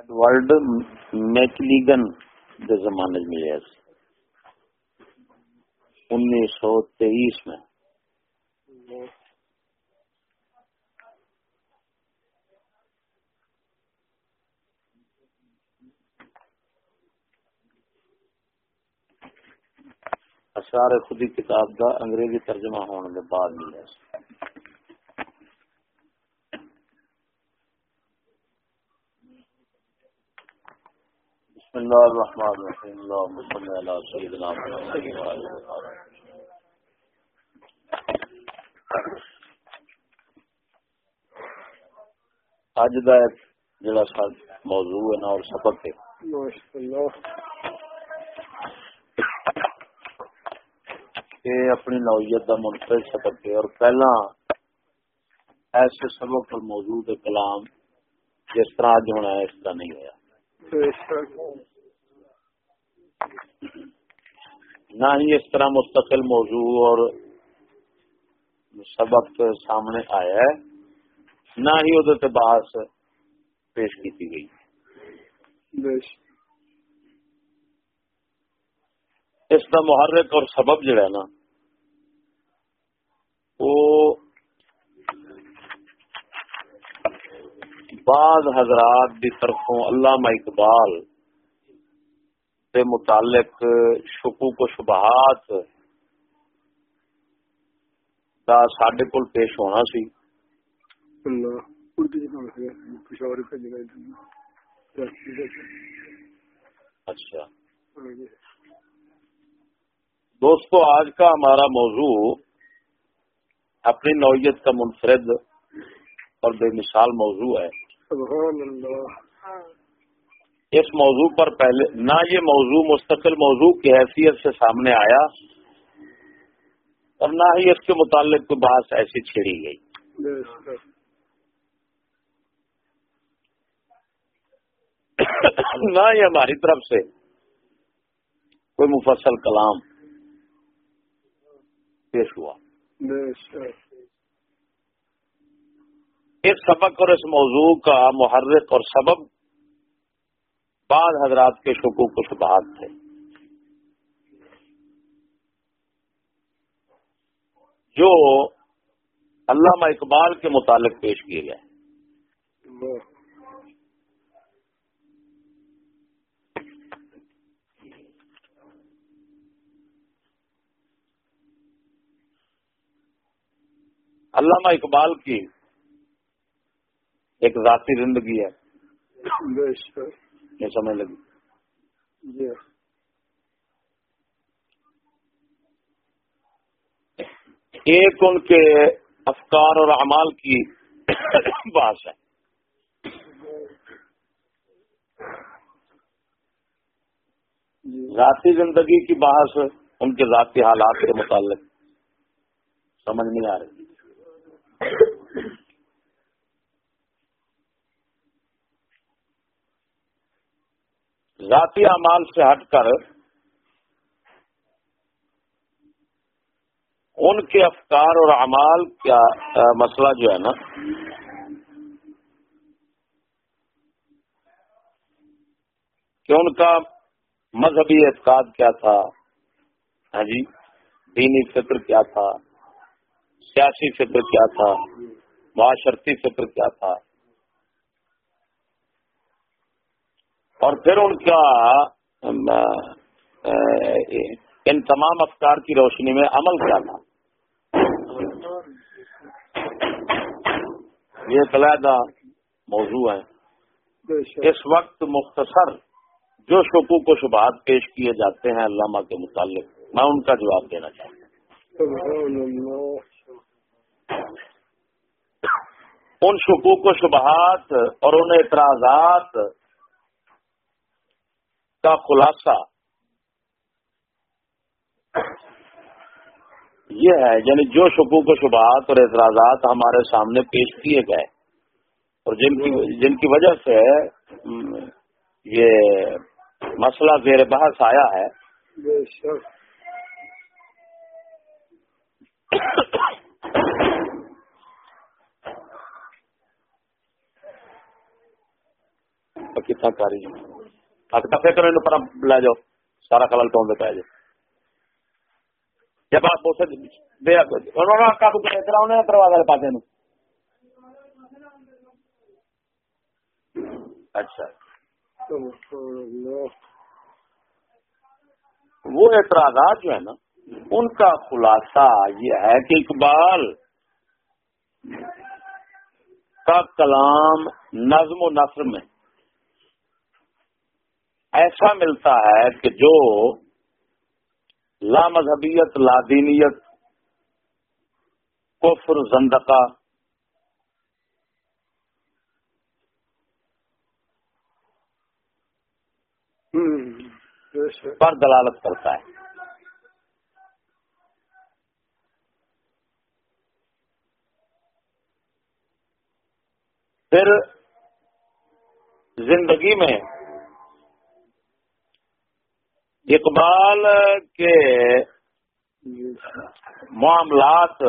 Edward میکلیگن کے زمانے میں ملے انیس سو تیئیس میں۔ اشار خودی کتاب کا انگریزی ترجمہ ہونے کے بعد ملے بسم اللہ الرحمن الرحیم. اللهم صل علی سیدنا محمد اج دا جڑا سا موضوع ہے نا اور سبق ہے کہ اپنی نوعیت کا منفرد سبق ہے اور پہلا ایسے سبق اور موجود کلام جس طرح اج ہونا ہے اس طرح نہیں ہوا نہ ہی اس طرح مستقل موضوع اور سبق سامنے آیا ہے۔ نہ ہی وہ بحث پیش کی گئی۔ اس کا محرک اور سبب جڑا ہے نا وہ بعض حضرات کی طرفوں علامہ اقبال سے متعلق شکوک و شبہات کا سڈے کو پیش ہونا سی۔ اچھا۔ دوستو آج کا ہمارا موضوع اپنی نوعیت کا منفرد اور بے مثال موضوع ہے۔ سبحان اللہ. اس موضوع پر پہلے نہ یہ موضوع مستقل موضوع کی حیثیت سے سامنے آیا اور نہ ہی اس کے متعلق کوئی بات ایسی چھڑی گئی۔ نہ یہ ہماری طرف سے کوئی مفصل کلام پیش ہوا۔ اس سبق اور اس موضوع کا محرک اور سبب بعض حضرات کے شکوک و شبہات تھے۔ جو علامہ اقبال کے متعلق پیش کیے گئے۔ علامہ اقبال کی ایک ذاتی زندگی ہے۔ یہ سمجھ لگی۔ جی۔ ایک ان کے افکار اور اعمال کی بات ہے۔ جی۔ ذاتی زندگی کی بحث ان کے ذاتی حالات کے متعلق۔ سمجھ نہیں آ رہی۔ ذاتی اعمال سے ہٹ کر ان کے افکار اور اعمال کا مسئلہ جو ہے نا، کہ ان کا مذہبی اعتقاد کیا تھا ہاں جی دینی فکر کیا تھا، سیاسی فکر کیا تھا، معاشرتی فکر کیا تھا۔ اور پھر ان کا ان تمام افکار کی روشنی میں عمل تھا یہ علیحدہ موضوع ہے۔ اس وقت مختصر جو شکوک و شبہات پیش کیے جاتے ہیں علامہ کے متعلق میں ان کا جواب دینا چاہتا ہوں۔ ان شکوک و شبہات اور ان اعتراضات کا خلاصہ یہ ہے یعنی جو شکوک و شبہات اور اعتراضات ہمارے سامنے پیش کیے گئے اور جن کی جن کی وجہ سے یہ مسئلہ زیر بحث آیا ہے۔ کتنا کاری۔ آپ کفے کرو پر لے جاؤ سارا کلل تو پہ جائے جب آپ اسے دروازے پاس اچھا وہ اعتراضات جو ہے نا ان کا خلاصہ یہ ہے کہ اقبال کا کلام نظم و نثر میں ایسا ملتا ہے کہ جو لا مذہبیت، لا دینیت، کفر، زندقہ پر دلالت کرتا ہے۔ پھر زندگی میں اقبال کے معاملات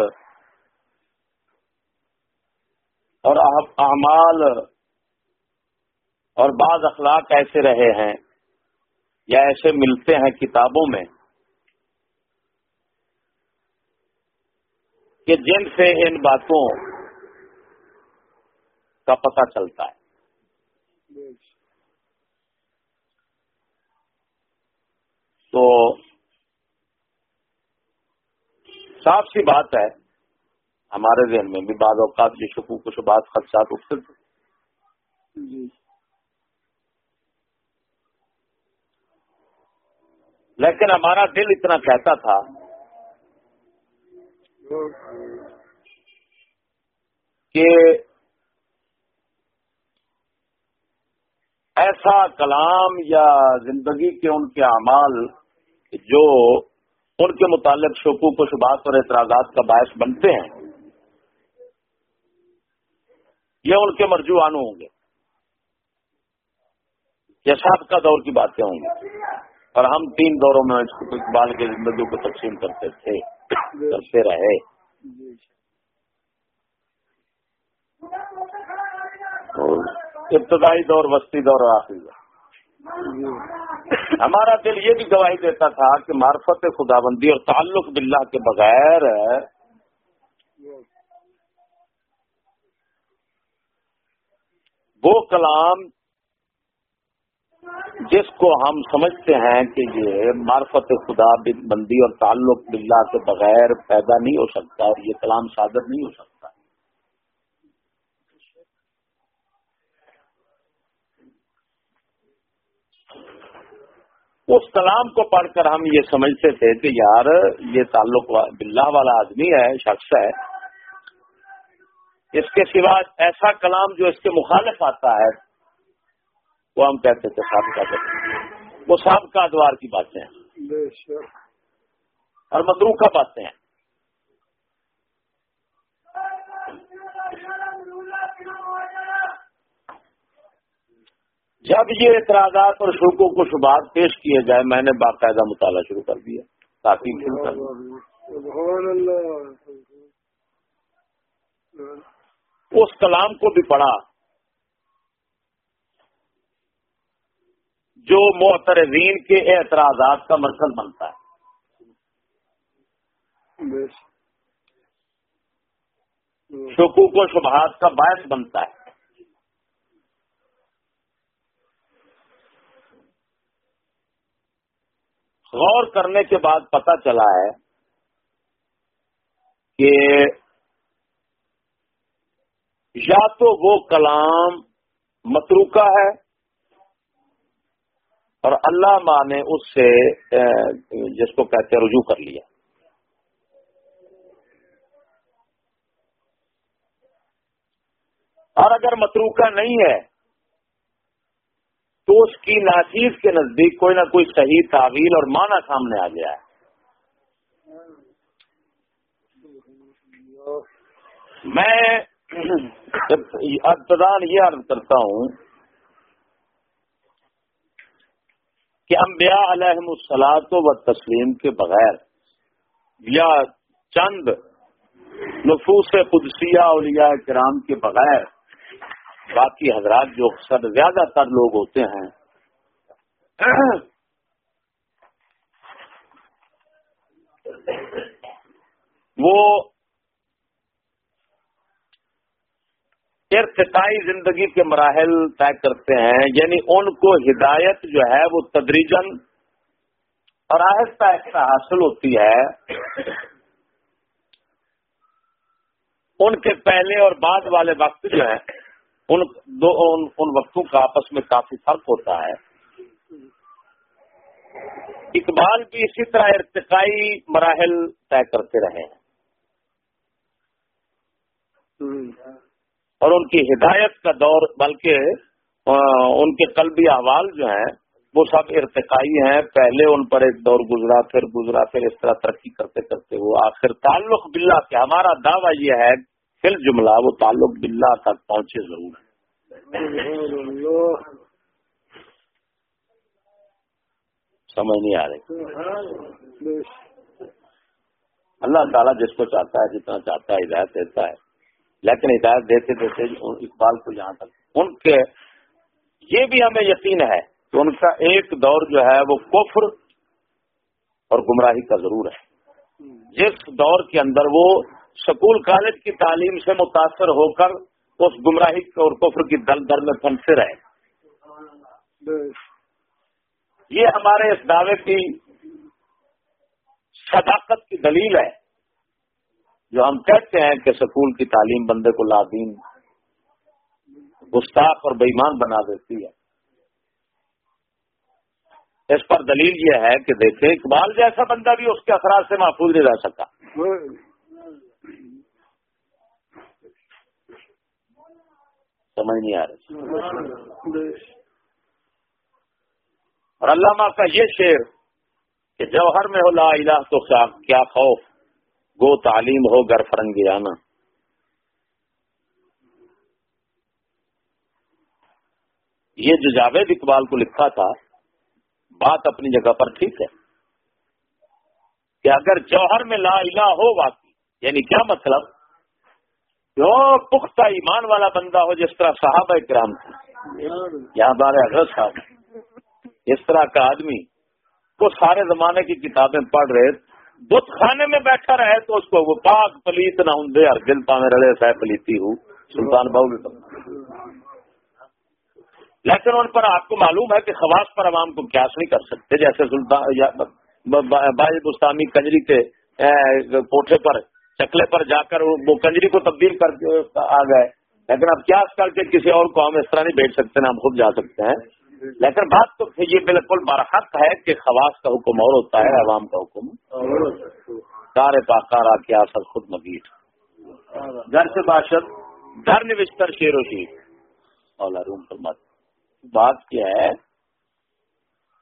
اور اعمال اور بعض اخلاق ایسے رہے ہیں یا ایسے ملتے ہیں کتابوں میں کہ جن سے ان باتوں کا پتہ چلتا ہے۔ تو صاف سی بات ہے ہمارے ذہن میں بھی بعض اوقات یہ شکو کچھ بات خدشات اٹھتے تھے جی۔ لیکن ہمارا دل اتنا کہتا تھا کہ ایسا کلام یا زندگی کے ان کے اعمال جو ان کے متعلق شکوک و شبات اور اعتراضات کا باعث بنتے ہیں، یہ ان کے مرجوانو ہوں گے۔ یا سب کا دور کی باتیں ہوں گی۔ اور ہم تین دوروں میں اقبال کی زندگی کو تقسیم کرتے تھے، کرتے رہے۔ ابتدائی دور، وسطی دور اور آخری دور۔ ہمارا دل یہ بھی گواہی دیتا تھا کہ معرفت خدا بندی اور تعلق باللہ کے بغیر وہ کلام جس کو ہم سمجھتے ہیں کہ یہ معرفت خدا بندی اور تعلق باللہ کے بغیر پیدا نہیں ہو سکتا اور یہ کلام صادر نہیں ہو سکتا۔ اس کلام کو پڑھ کر ہم یہ سمجھتے تھے کہ یار یہ تعلق باللہ والا آدمی ہے شخص ہے۔ اس کے سوا ایسا کلام جو اس کے مخالف آتا ہے وہ ہم کہتے تھے سابقہ وہ سابقہ ادوار کی باتیں ہیں۔ اور مدروکہ باتیں ہیں۔ جب یہ اعتراضات اور شوقوں کو شبہات پیش کیے جائے میں نے باقاعدہ مطالعہ شروع کر دیا تاکہ شروع کر اس کلام کو بھی پڑھا۔ جو محترزین کے اعتراضات کا مرکز بنتا ہے۔ شکوک و شبہات کا باعث بنتا ہے۔ غور کرنے کے بعد پتا چلا ہے کہ یا تو وہ کلام متروکا ہے اور اللہ ماں نے اس سے جس کو کہتے رجوع کر لیا۔ اور اگر متروکا نہیں ہے تو اس کی ناچیز کے نزدیک کوئی نہ کوئی صحیح تعویل اور معنی سامنے آ گیا ہے۔ میں ابتدان یہ عرض کرتا ہوں کہ انبیاء علیہ السلاط و تسلیم کے بغیر یا چند نفوس قدسیہ اولیاء کرام کے بغیر باقی حضرات جو سب زیادہ تر لوگ ہوتے ہیں، وہ ارتقائی زندگی کے مراحل طے کرتے ہیں یعنی ان کو ہدایت جو ہے وہ تدریجن اور آہستہ آہستہ حاصل ہوتی ہے۔ ان کے پہلے اور بعد والے وقت جو ہیں ان دو ان, ان وقتوں کا آپس میں کافی فرق ہوتا ہے۔ اقبال بھی اسی طرح ارتقائی مراحل طے کرتے رہے ہیں۔ اور ان کی ہدایت کا دور بلکہ ان کے قلبی احوال جو ہیں وہ سب ارتقائی ہیں۔ پہلے ان پر ایک دور گزرا پھر گزرا پھر اس طرح ترقی کرتے کرتے وہ آخر تعلق بلّہ کے ہمارا دعویٰ یہ ہے پھر جملہ وہ تعلق بلّہ تک پہنچے ضرور سمجھ نہیں آ رہی۔ اللہ تعالیٰ جس کو چاہتا ہے، جتنا چاہتا ہے، ہدایت دیتا ہے۔ لیکن ہدایت دیتے دیتے اقبال کو جہاں تک، ان کے یہ بھی ہمیں یقین ہے کہ ان کا ایک دور جو ہے وہ کفر اور گمراہی کا ضرور ہے۔ جس دور کے اندر وہ سکول کالج کی تعلیم سے متاثر ہو کر اس گمراہی اور کفر کی دل در میں پھنسے رہے یہ ہمارے اس دعوے کی صداقت کی دلیل ہے۔ جو ہم کہتے ہیں کہ سکول کی تعلیم بندے کو لادین گستاخ اور بےمان بنا دیتی ہے۔ اس پر دلیل یہ ہے کہ دیکھیں، اقبال جیسا بندہ بھی اس کے اثرات سے محفوظ نہیں رہ سکا۔ سمجھ نہیں آ رہی۔ اور علامہ کا یہ شعر کہ جوہر میں ہو لا الہ تو کیا خوف۔ گو تعلیم ہو گر فرنگیانہ یہ جو جاوید اقبال کو لکھا تھا، بات اپنی جگہ پر ٹھیک ہے۔ کہ اگر جوہر میں لا الہ ہو واقعی یعنی کیا مطلب؟ جو پختہ ایمان والا بندہ ہو، جس طرح صحابہ کرام یہاں بارے حضرت صاحب اس طرح کا آدمی وہ سارے زمانے کی کتابیں پڑھ رہے، بت خانے میں بیٹھا رہے، تو اس کو وہ پاک پلیت نہ ہوں دے، ہر دل پاوے رڑے سہ پلیتی ہوں سلطان باؤ لیکن ان پر آپ کو معلوم ہے کہ خواص پر عوام کو کیاس نہیں کر سکتے، جیسے سلطان بائی بستانی کنجری کے کوٹھے پر چکلے پر جا کر وہ کنجری کو تبدیل کر کے آ گئے۔ لیکن اب کیاس کر کے کسی اور کو ہم اس طرح نہیں بیچ سکتے نا ہم خود جا سکتے ہیں۔ لیکن بات تو یہ بالکل برحق ہے کہ خواص کا حکم اور ہوتا ہے، عوام کا حکم۔ کار پاکارا کیا سر خود مگیٹ گھر سے باشد، گھر نوشتر شیر و شیر۔ اولا روم پر مت بات کیا ہے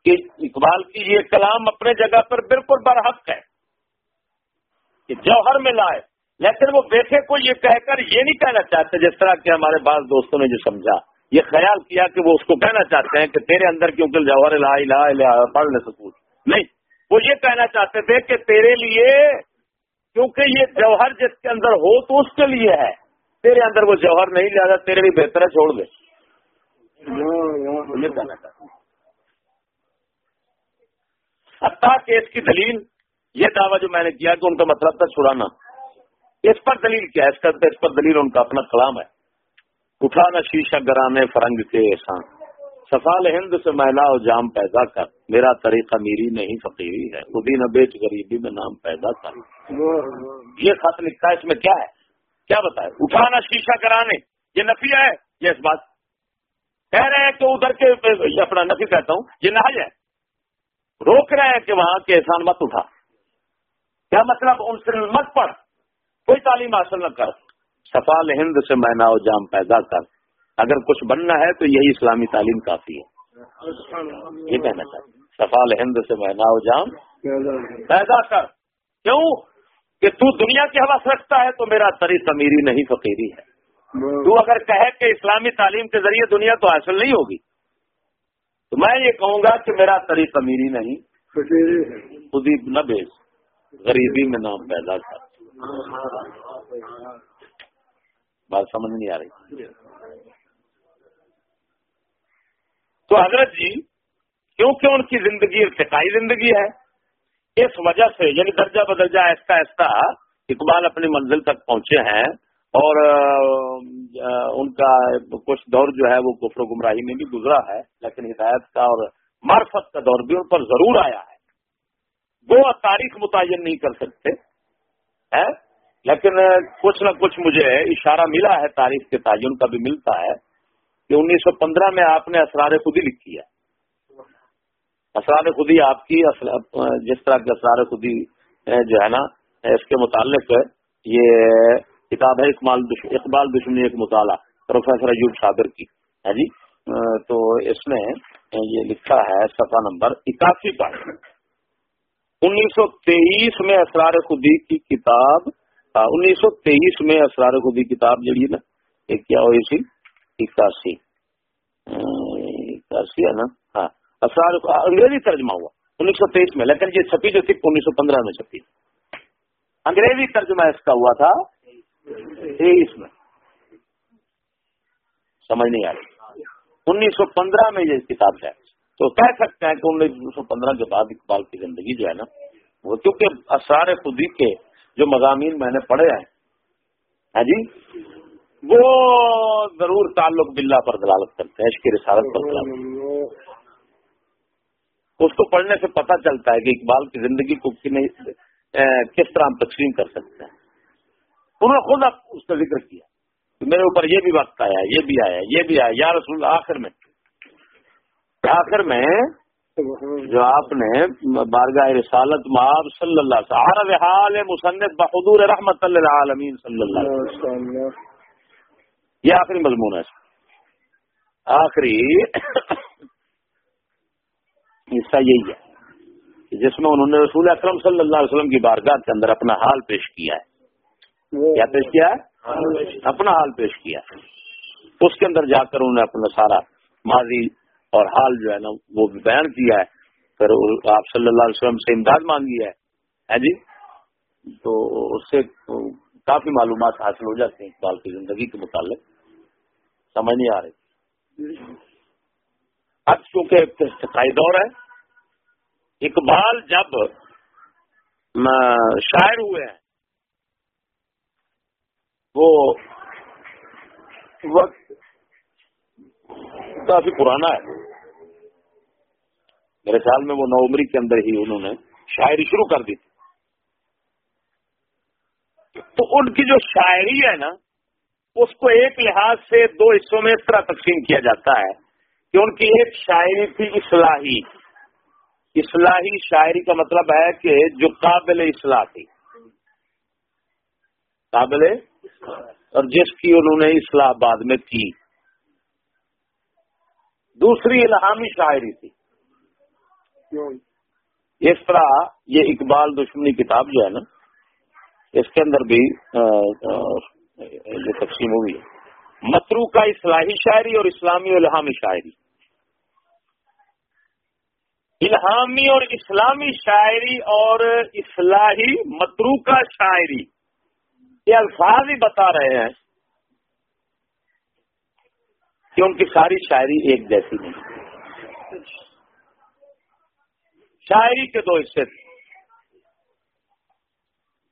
کہ اقبال کی یہ کلام اپنے جگہ پر بالکل برحق ہے۔ کہ جوہر میں لائے۔ لیکن وہ بیٹھے کو یہ کہہ کر یہ نہیں کہنا چاہتے جس طرح کہ ہمارے بعض دوستوں نے جو سمجھا۔ یہ خیال کیا کہ وہ اس کو کہنا چاہتے ہیں کہ تیرے اندر کیونکہ جوہر لا الہ پڑھ لے سکوں نہیں، وہ یہ کہنا چاہتے تھے کہ تیرے لیے، کیونکہ یہ جوہر جس کے اندر ہو تو اس کے لیے ہے۔ تیرے اندر وہ جوہر نہیں لیا تیرے لیے بہتر ہے، چھوڑ دے۔ یہ کہنا چاہتے حتیٰ کہ اس کی دلیل یہ دعویٰ جو میں نے کیا کہ ان کا مطلب تھا چھڑانا، اس پر دلیل کیا ہے؟ اس پر دلیل ان کا اپنا کلام ہے۔ اٹھانا شیشہ گرانے فرنگ کے احسان۔ سفال ہند سے میلا اور جام پیدا کر۔ میرا طریقہ میری نہیں، فقیری ہے۔ خودی نہ بیچ غریبی میں نام پیدا کر۔ یہ خط لکھا ہے، اس میں کیا ہے؟ کیا بتائے؟ اٹھانا شیشہ کرانے یہ نفی ہے۔ یہ اس بات کہہ رہے ہیں کہ ادھر کے اپنا نفی کہتا ہوں۔ یہ نہ ہے۔ روک رہے ہیں کہ وہاں کے احسان مت اٹھا۔ کیا مطلب ان سے مت پڑھ؟ کوئی تعلیم حاصل نہ کر۔ سفال ہند سے مینا و جام پیدا کر۔ اگر کچھ بننا ہے تو یہی اسلامی تعلیم کافی ہے۔ یہ کہنا چاہتے سفال ہند سے مینا و جام پیدا کر۔ کیوں؟ کہ تو دنیا کی حوث رکھتا ہے تو میرا تری تمیری نہیں فقیری ہے۔ تو اگر کہے کہ اسلامی تعلیم کے ذریعے دنیا تو حاصل نہیں ہوگی تو میں یہ کہوں گا کہ میرا تری تمیری نہیں خود ہی نہ بیچ غریبی میں نام پیدا کر۔ بات سمجھ نہیں آ رہی۔ تو حضرت جی کیونکہ ان کی زندگی ارتقائی زندگی ہے، اس وجہ سے یعنی درجہ بدرجہ ایسا ایسا اقبال اپنی منزل تک پہنچے ہیں، اور ان کا کچھ دور جو ہے وہ کفر و گمراہی میں بھی گزرا ہے، لیکن ہدایت کا اور معرفت کا دور بھی ان پر ضرور آیا ہے۔ وہ تاریخ متعین نہیں کر سکتے لیکن کچھ نہ کچھ مجھے اشارہ ملا ہے تاریخ کے تعین کا بھی ملتا ہے کہ انیس سو پندرہ میں آپ نے اسرار خودی لکھی ہے۔ اسرار خودی آپ کی جس طرح کے اسرار خودی جو ہے نا، اس کے متعلق یہ کتاب ہے اقبال اقبال دشمنی ایک مطالعہ، پروفیسر ایوب صابر کی ہے جی؟ تو اس میں یہ لکھا ہے سفا نمبر اکاسی پر۔ انیس سو تیئیس میں اسرار خودی کی کتاب انیس سو تیئیس میں اسرار خودی کتاب جڑی نا ایک کیا ہوئی سی؟ اکاسی۔ اکاسی ہے نا؟ ہاں۔ اسرار انگریزی ترجمہ ہوا، انیس سو تیئیس میں، لیکن یہ چھپی جو تھی انیس سو پندرہ میں چھپی۔ انگریزی ترجمہ اس کا ہوا تھا، تیئیس میں۔ سمجھ نہیں آ رہی۔ انیس سو پندرہ میں یہ کتاب ہے۔ تو کہہ سکتے ہیں کہ انیس سو پندرہ کے بعد اقبال کی زندگی جو ہے نا، وہ کیونکہ اسرار خودی کے جو مضامین میں نے پڑھے ہیں ہاں جی؟ وہ ضرور تعلق بلّہ پر دلالت کرتے ہیں اس کی رسالت پر دلالت اس کو پڑھنے سے پتہ چلتا ہے کہ اقبال کی زندگی کو کس طرح ہم تقسیم کر سکتے ہیں۔ انہوں نے خود اس کا ذکر کیا۔ میرے اوپر یہ بھی وقت آیا، یہ بھی آیا، یہ بھی آیا۔ یا رسول آخر میں۔ آخر میں جو آپ نے بارگاہ رسالت ماب صلی اللہ عرب حال مصنف بحدور رحمت اللہ عالمین صلی اللہ علیہ یہ آخری مضمون ہے۔ آخری حصہ یہی ہے جس میں انہوں نے رسول اکرم صلی اللہ علیہ وسلم کی بارگاہ کے اندر اپنا حال پیش کیا ہے۔ کیا پیش کیا ہے؟ اپنا حال پیش کیا ہے۔ اس کے اندر جا کر انہوں نے اپنا سارا ماضی اور حال جو ہے نا وہ بیان کیا ہے، پھر آپ صلی اللہ علیہ وسلم سے امداد مانگی ہے۔ ہاں جی؟ تو اس سے کافی معلومات حاصل ہو جاتی ہیں اقبال کی زندگی کے متعلق۔ سمجھ نہیں آ رہی۔ اب چونکہ دور ہے، اقبال جب شاعر ہوئے ہیں، وہ وقت کافی پرانا ہے۔ میرے خیال میں وہ نو عمری کے اندر ہی انہوں نے شاعری شروع کر دی تھی۔ تو ان کی جو شاعری ہے نا، اس کو ایک لحاظ سے دو حصوں میں اس طرح تقسیم کیا جاتا ہے کہ ان کی ایک شاعری تھی اصلاحی۔ اصلاحی شاعری کا مطلب ہے کہ جو قابل اصلاح تھی۔ قابل اور جس کی انہوں نے اصلاح بعد میں کی۔ دوسری الہامی شاعری تھی۔ اس طرح یہ اقبال دشمنی کتاب جو ہے نا، اس کے اندر بھی جو تقسیم ہوئی ہے۔ مترو کا اصلاحی شاعری اور اسلامی الہامی شاعری۔ الہامی اور اسلامی شاعری اور اصلاحی مترو کا شاعری۔ یہ الفاظ ہی بتا رہے ہیں کہ ان کی ساری شاعری ایک جیسی نہیں۔ شاعری کے دو حصے تھے۔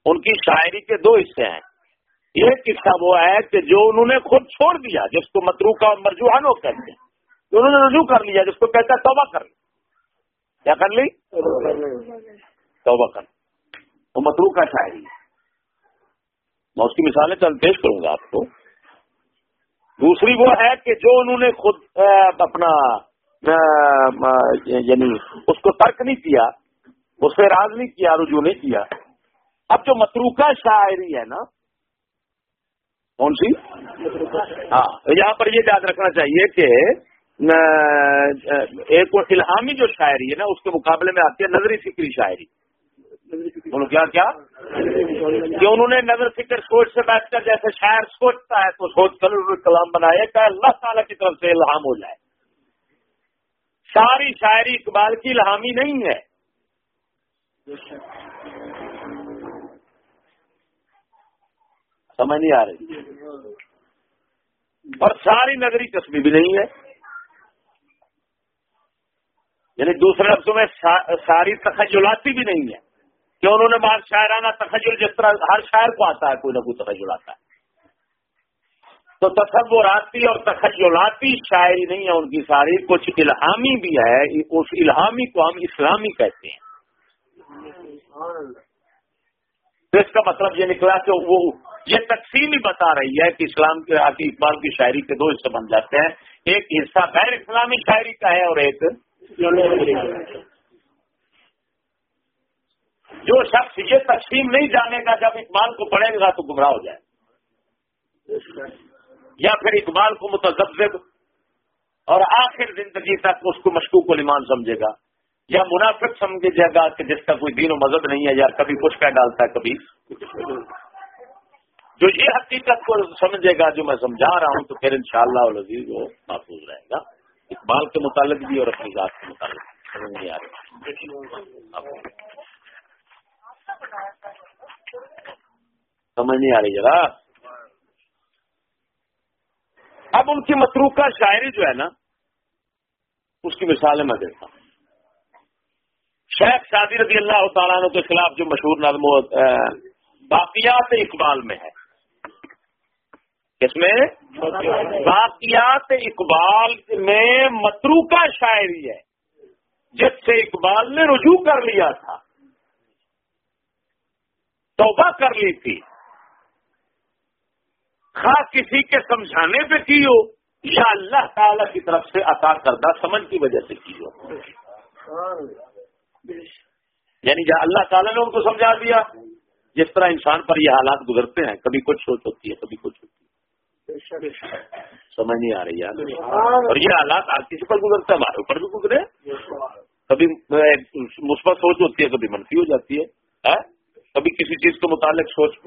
ان کی شاعری کے دو حصے ہیں۔ ایک قصہ وہ ہے کہ جو انہوں نے خود چھوڑ دیا، جس کو مترو کا مرجوحان کہتے ہیں۔ انہوں نے رجوع کر لیا، جس کو کہتا ہے توبہ کر۔ لیا کیا کر لی؟ توبہ کر۔ وہ مترو کا شاعری میں اس کی مثالیں چند پیش کروں گا آپ کو۔ دوسری وہ ہے کہ جو انہوں نے خود اپنا یعنی اس کو ترک نہیں کیا، اس سے راز نہیں کیا، رجوع نہیں کیا۔ اب جو متروکہ شاعری ہے نا، کون سی؟ ہاں یہاں پر یہ یاد رکھنا چاہیے کہ ایک وہ الہامی جو شاعری ہے نا، اس کے مقابلے میں آتی ہے نظری فکری شاعری۔ کیا کیا؟ کہ انہوں نے نظر فکر سوچ سے بیٹھ کر جیسے شاعر سوچتا ہے، تو سوچ کر کلام بنایا کہ اللہ تعالیٰ کی طرف سے الہام ہو جائے۔ ساری شاعری اقبال کی الہامی نہیں ہے۔ سمجھ نہیں آ رہی۔ اور ساری نگری قسمی بھی نہیں ہے۔ یعنی دوسرے لفظوں میں ساری تخجلاتی بھی نہیں ہے۔ کہ انہوں نے بات شاعرانہ تخجل جس طرح ہر شاعر کو آتا ہے، کوئی نہ کوئی تخجل آتا ہے۔ تو تصوراتی اور تخجلاتی شاعری نہیں ہے ان کی ساری، کچھ الہامی بھی ہے، اس الہامی کو ہم اسلامی کہتے ہیں۔ تو اس کا مطلب یہ نکلا کہ وہ، یہ تقسیم ہی بتا رہی ہے کہ اسلام کے آتی اقبال کی شاعری کے دو حصے بن جاتے ہیں۔ ایک حصہ غیر اسلامی شاعری کا ہے اور ایک جو شخص یہ تقسیم نہیں جانے گا، جب اقبال کو پڑھے گا تو گمراہ ہو جائے۔ یا پھر اقبال کو متضب اور آخر زندگی تک اس کو مشکوک المان سمجھے گا یا منافق سمجھے گا کہ جس کا کوئی دین و مذہب نہیں ہے، یا کبھی کچھ کہہ ڈالتا ہے، کبھی جو یہ حقیقت کو سمجھے گا، جو میں سمجھا رہا ہوں، تو پھر انشاءاللہ شاء اللہ وہ محفوظ رہے گا۔ اقبال کے متعلق بھی اور اپنی ذات کے متعلق سمجھ نہیں آ رہی۔ سمجھ نہیں آ رہی ذرا اب ان کی متروکہ شاعری جو ہے نا، اس کی مثالیں میں دیتا ہوں۔ شیخ شادی رضی اللہ تعالیٰ کے خلاف جو مشہور نظم باقیات اقبال میں ہے۔ کس میں؟ باقیات اقبال میں متروکہ شاعری ہے۔ جس سے اقبال نے رجوع کر لیا تھا۔ توبہ کر لی تھی۔ خاص کسی کے سمجھانے پہ کی ہو، یا اللہ تعالی کی طرف سے عطا کردہ سمجھ کی وجہ سے کی ہو۔ یعنی جہاں اللہ تعالیٰ نے ان کو سمجھا دیا، جس طرح انسان پر یہ حالات گزرتے ہیں، کبھی کچھ سوچ ہوتی ہے، کبھی کچھ ہوتی ہے۔ سمجھ نہیں آ رہی ہے اور یہ حالات کسی پر گزرتے ہیں، ہمارے اوپر بھی گزرے کبھی مثبت سوچ ہوتی ہے، کبھی منفی ہو جاتی ہے۔ ہاں؟ کبھی کسی چیز کے متعلق سوچ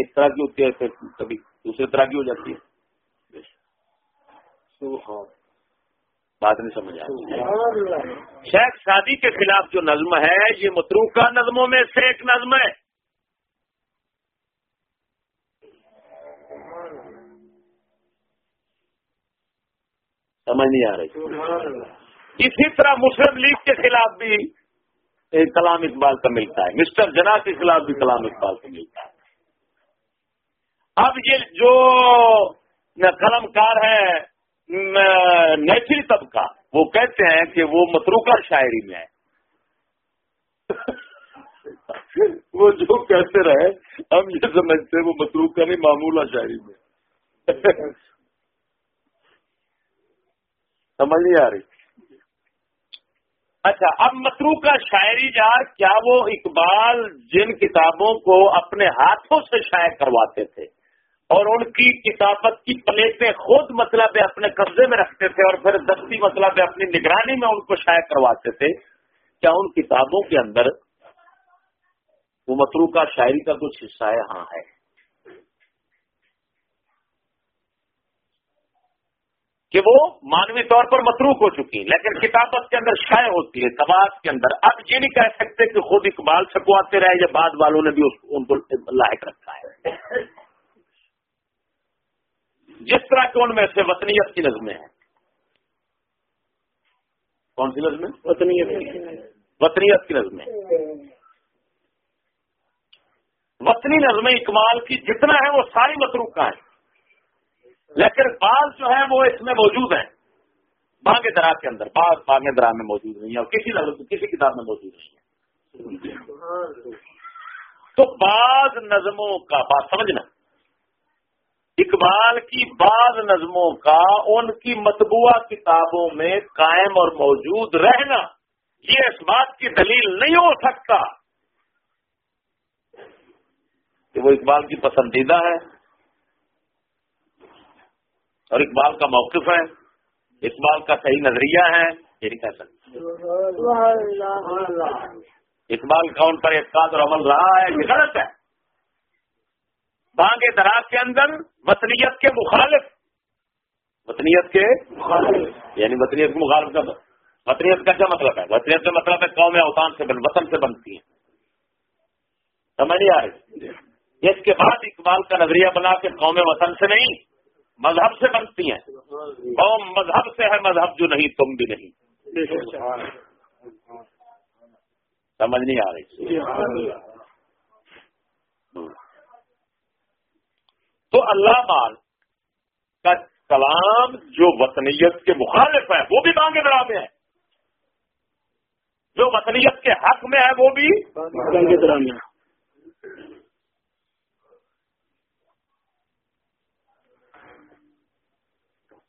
ایک طرح کی ہوتی ہے کبھی دوسرے طرح کی ہو جاتی ہے۔ بات نہیں سمجھ آ شیخ شادی کے خلاف جو نظم ہے یہ متروکہ نظموں میں سے ایک نظم ہے۔ سمجھ نہیں آ رہی۔ اسی طرح مسلم لیگ کے خلاف بھی کلام اقبال کا ملتا ہے۔ مسٹر جنا کے خلاف بھی کلام اقبال کا ملتا ہے۔ اب یہ جو قلم کار ہے نیچری طبقہ، وہ کہتے ہیں کہ وہ متروکہ شاعری میں ہے۔ وہ جو کہتے رہے، ہم یہ سمجھتے وہ متروکہ نہیں، معمولہ شاعری میں سمجھ نہیں آ رہی۔ اچھا اب مترو کا شاعری یار کیا وہ اقبال جن کتابوں کو اپنے ہاتھوں سے شائع کرواتے تھے اور ان کی کتابت کی پلیٹیں خود مطلب اپنے قبضے میں رکھتے تھے اور پھر دستی مطلب اپنی نگرانی میں ان کو شائع کرواتے تھے، کیا ان کتابوں کے اندر وہ مترو کا شاعری کا کچھ حصہ ہے؟ ہاں ہے۔ کہ وہ مانوی طور پر متروک ہو چکی لیکن کتابت کے اندر شائع ہوتی ہے تباس کے اندر۔ اب یہ نہیں کہہ سکتے کہ خود اقبال چھپواتے رہے یا بعد والوں نے بھی ان کو لاحق رکھا ہے۔ جس طرح کہ ان میں سے وطنیت کی نظمیں ہیں۔ کون سی نظمیں؟ وطنیت وطنیت کی نظمیں۔ وطنی نظمیں اقبال کی جتنا ہے وہ ساری متروکہ ہیں۔ لیکن بعض جو ہیں وہ اس میں موجود ہیں۔ بانگے درا کے اندر، بعض بانگے درا میں موجود نہیں ہے اور کسی کسی کتاب میں موجود نہیں ہے تو بعض نظموں کا بات سمجھنا۔ اقبال کی بعض نظموں کا ان کی مطبوع کتابوں میں قائم اور موجود رہنا، یہ اس بات کی دلیل نہیں ہو سکتا کہ وہ اقبال کی پسندیدہ ہے۔ اور اقبال کا موقف ہے، اقبال کا صحیح نظریہ ہے، یہ نہیں کہہ سکتے۔ اقبال کا ان پر اعتقاد اور عمل رہا ہے، یہ غلط ہے۔ بانگ دراز کے اندر وطنیت کے مخالف۔ وطنیت کے مخالف۔ یعنی وطنیت کے مخالف کا وطنیت کا کیا مطلب ہے؟ وطنیت کا مطلب ہے قوم اوتان سے بن وطن سے بنتی ہیں۔ سمجھ نہیں آ رہی؟ اس کے بعد اقبال کا نظریہ بنا کے قوم وطن سے نہیں۔ مذہب سے بنتی ہیں۔ قوم مذہب سے ہے مذہب جو نہیں، تم بھی نہیں۔ سمجھ نہیں آ رہی۔ تو اللہ مال کا کلام جو وطنیت کے مخالف ہے، وہ بھی بانگے درا میں ہے۔ جو وطنیت کے حق میں ہے، وہ بھی بانگے درا میں۔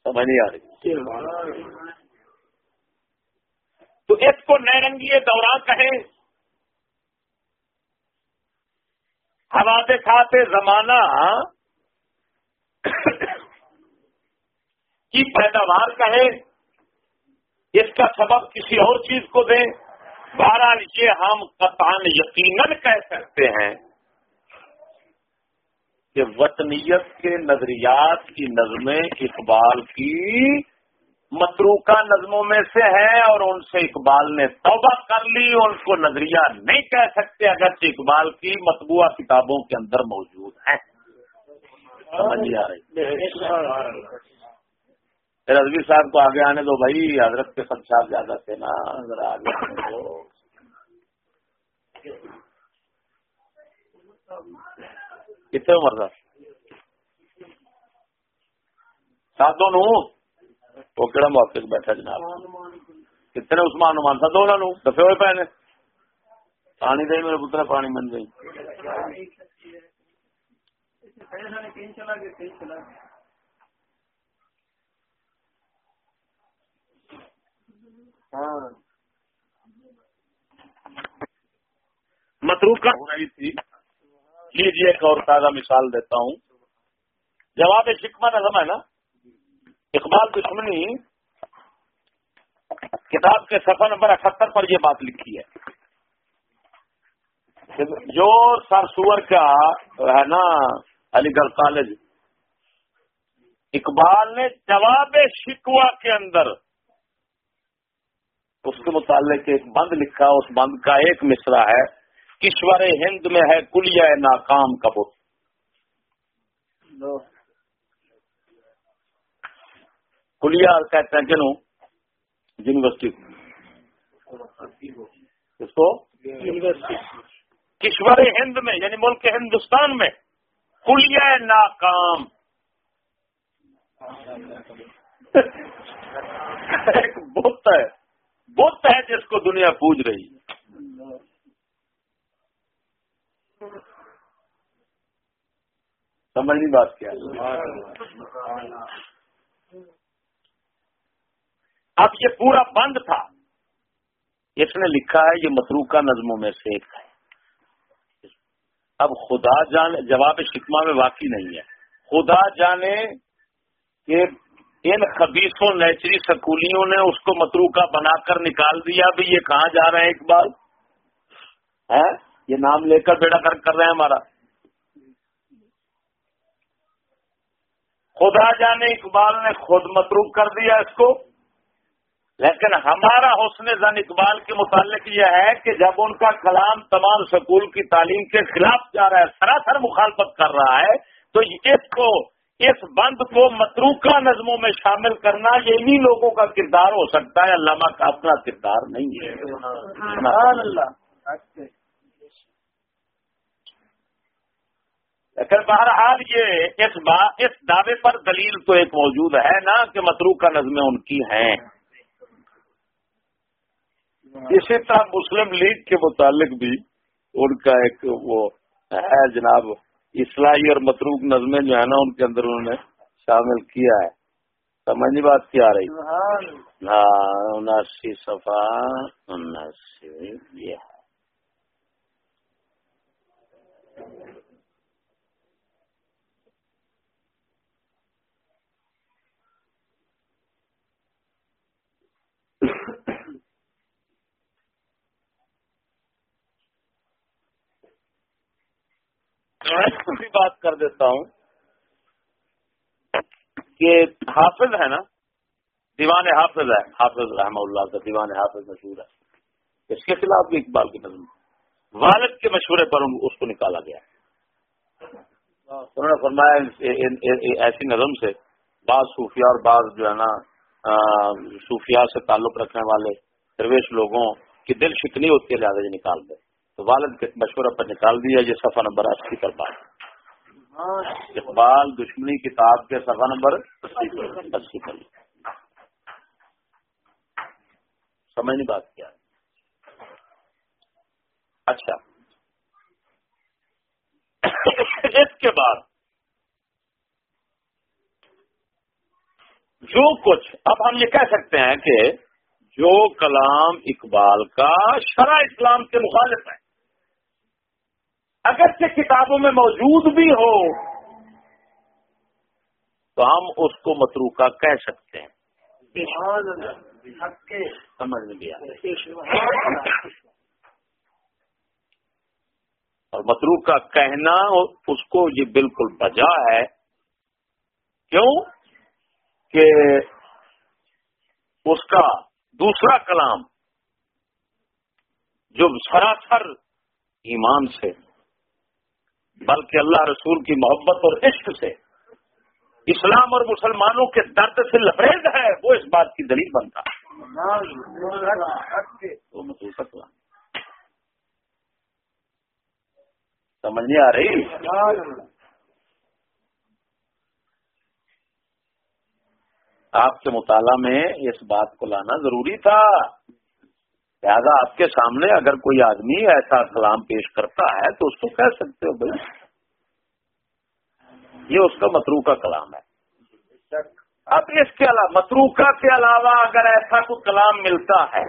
سمجھ نہیں آ رہی۔ تو اس کو نئے رنگی دوران کہیں۔ ہمارے کھاتے زمانہ کی پیداوار کہیں۔ اس کا سبب کسی اور چیز کو دیں۔ بہرحال یہ ہم قطان یقیناً کہہ سکتے ہیں۔ کہ وطنیت کے نظریات کی نظمیں اقبال کی متروکہ نظموں میں سے ہیں اور ان سے اقبال نے توبہ کر لی، ان کو نظریہ نہیں کہہ سکتے اگرچہ اقبال کی مطبوعہ کتابوں کے اندر موجود ہیں۔ رضوی صاحب کو آگے آنے دو بھائی، حضرت کے خدشات زیادہ تھے نا، ذرا آگے آنے دو۔ کتنے عمر ساتوں نو وہ کہڑا موقع بیٹھا جناب کتنے عثمان نمان دونوں نو دفے ہوئے پے نے پانی دے میرے پتر پانی من گئی متروک کا تھی لیجیے ایک اور تازہ مثال دیتا ہوں۔ جواب شکمہ نظم ہے نا؟ اقبال دشمنی کتاب کے سفر نمبر اٹھہتر پر یہ بات لکھی ہے۔ جو سر سور کا ہے نا، علی گڑھ کالج، اقبال نے جواب شکوا کے اندر اس کے متعلق ایک بند لکھا، اس بند کا ایک مصرا ہے۔ کشور ہند میں ہے کلیا ناکام کا بت کلیا کہتے ہیں کنوں یونیورسٹی۔ اس کو کشور ہند میں یعنی ملک ہندوستان میں کلیا ناکام۔ ایک بت ہے بت ہے جس کو دنیا پوج رہی۔ ہے سمجھنی بات کیا اب یہ پورا بند تھا۔ اس نے لکھا ہے، یہ متروکہ نظموں میں سے ایک ہے۔ اب خدا جانے جواب شکما میں واقعی نہیں ہے۔ خدا جانے کہ ان خبیصوں، نیچری سکولیوں نے اس کو متروکہ بنا کر نکال دیا۔ بھی یہ کہاں جا رہے ہیں اقبال؟ ہے یہ نام لے کر بیڑا کر کر رہے ہیں ہمارا۔ خدا جانے اقبال نے خود متروک کر دیا اس کو۔ لیکن ہمارا حسن زن اقبال کے متعلق یہ ہے کہ جب ان کا کلام تمام سکول کی تعلیم کے خلاف جا رہا ہے سراسر مخالفت کر رہا ہے تو اس کو اس بند کو متروکہ نظموں میں شامل کرنا یہی لوگوں کا کردار ہو سکتا ہے۔ علامہ کا اپنا کردار نہیں ہے۔ لیکن بہرحال یہ اس اس دعوے پر دلیل تو ایک موجود ہے نا کہ متروک کا نظمیں ان کی ہیں۔ اسی طرح مسلم لیگ کے متعلق بھی ان کا ایک وہ ہے جناب اصلاحی اور متروک نظمیں جو ہے نا ان کے اندر انہوں نے شامل کیا ہے۔ سمجھنی بات کیا رہی۔ ہاں اناسی صفا اناسی یہ ہے بھی بات کر دیتا ہوں کہ حافظ ہے نا؟ دیوان حافظ ہے، حافظ رحمہ اللہ کا دیوان حافظ مشہور ہے۔ اس کے خلاف بھی اقبال کی نظم والد کے مشورے پر اس کو نکالا گیا انہوں نے فرمایا ایسی نظم سے بعض صوفیہ اور بعض جو ہے نا صوفیہ سے تعلق رکھنے والے درویش لوگوں کی دل شکنی ہوتی ہے، لہٰذا یہ نکال دے۔ تو والد کے مشورہ پر نکال دیا یہ صفحہ نمبر اسی پر بات۔ اقبال دشمنی کتاب کے صفحہ نمبر اسی پر۔ سمجھ نہیں بات کیا۔ اچھا۔ اس کے بعد جو کچھ اب ہم یہ کہہ سکتے ہیں کہ جو کلام اقبال کا شرع اسلام کے مخالف ہے۔ اگر سے کتابوں میں موجود بھی ہو تو ہم اس کو متروکہ کہہ سکتے ہیں۔ سمجھ میں اور متروک کا کہنا اس کو یہ بالکل بجا ہے۔ کیوں؟ کہ اس کا دوسرا کلام جو سراسر ایمان سے بلکہ اللہ رسول کی محبت اور عشق سے اسلام اور مسلمانوں کے درد سے لبریز ہے، وہ اس بات کی دلیل بنتا۔ سمجھ نہیں آ رہی؟ آپ کے مطالعہ میں اس بات کو لانا ضروری تھا۔ لہذا آپ کے سامنے اگر کوئی آدمی ایسا کلام پیش کرتا ہے تو اس کو کہہ سکتے ہو بھائی۔ یہ اس کا مترو کا کلام ہے۔ اب اس کے علاوہ متروکہ کے علاوہ اگر ایسا کوئی کلام ملتا ہے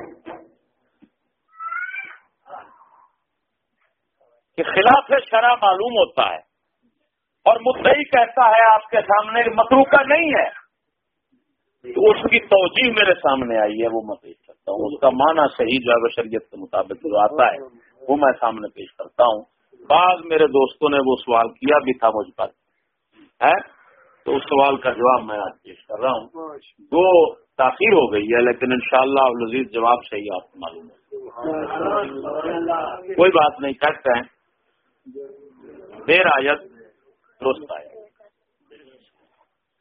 کہ خلاف شرح معلوم ہوتا ہے اور مدعی کہتا ہے آپ کے سامنے متروکہ نہیں ہے، تو اس کی توجہ میرے سامنے آئی ہے وہ میں ہوں اس کا معنی صحیح جو ہے شریعت کے مطابق جو آتا ہے وہ میں سامنے پیش کرتا ہوں۔ بعض میرے دوستوں نے وہ سوال کیا بھی تھا مجھ پر ہے؟ تو اس سوال کا جواب میں آج پیش کر رہا ہوں۔ دو تاخیر ہو گئی ہے لیکن انشاءاللہ شاء لذیذ جواب صحیح آپ کو معلوم ہے۔ کوئی بات نہیں کہتے ہیں۔ دیر آیت درست آئے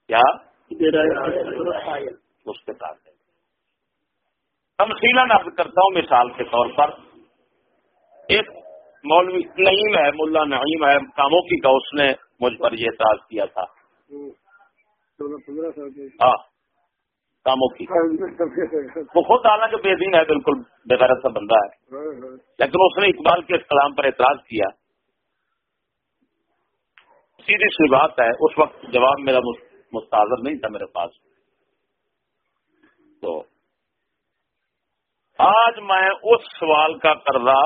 کیا؟ اس کے ساتھ تمسیلا نقد کرتا ہوں مثال کے طور پر، ایک مولوی نعیم ہے ملا نعیم ہے، کاموں کی کا اس نے مجھ پر یہ اعتراض کیا تھا۔ ہاں کاموں کی۔ وہ خود حالانکہ بے دین ہے، بالکل بغیر سا بندہ ہے۔ لیکن اس نے اقبال کے کلام پر اعتراض کیا۔ سیدھی سی بات ہے، اس وقت جواب میرا مستحضر نہیں تھا میرے پاس۔ تو آج میں اس سوال کا قرضہ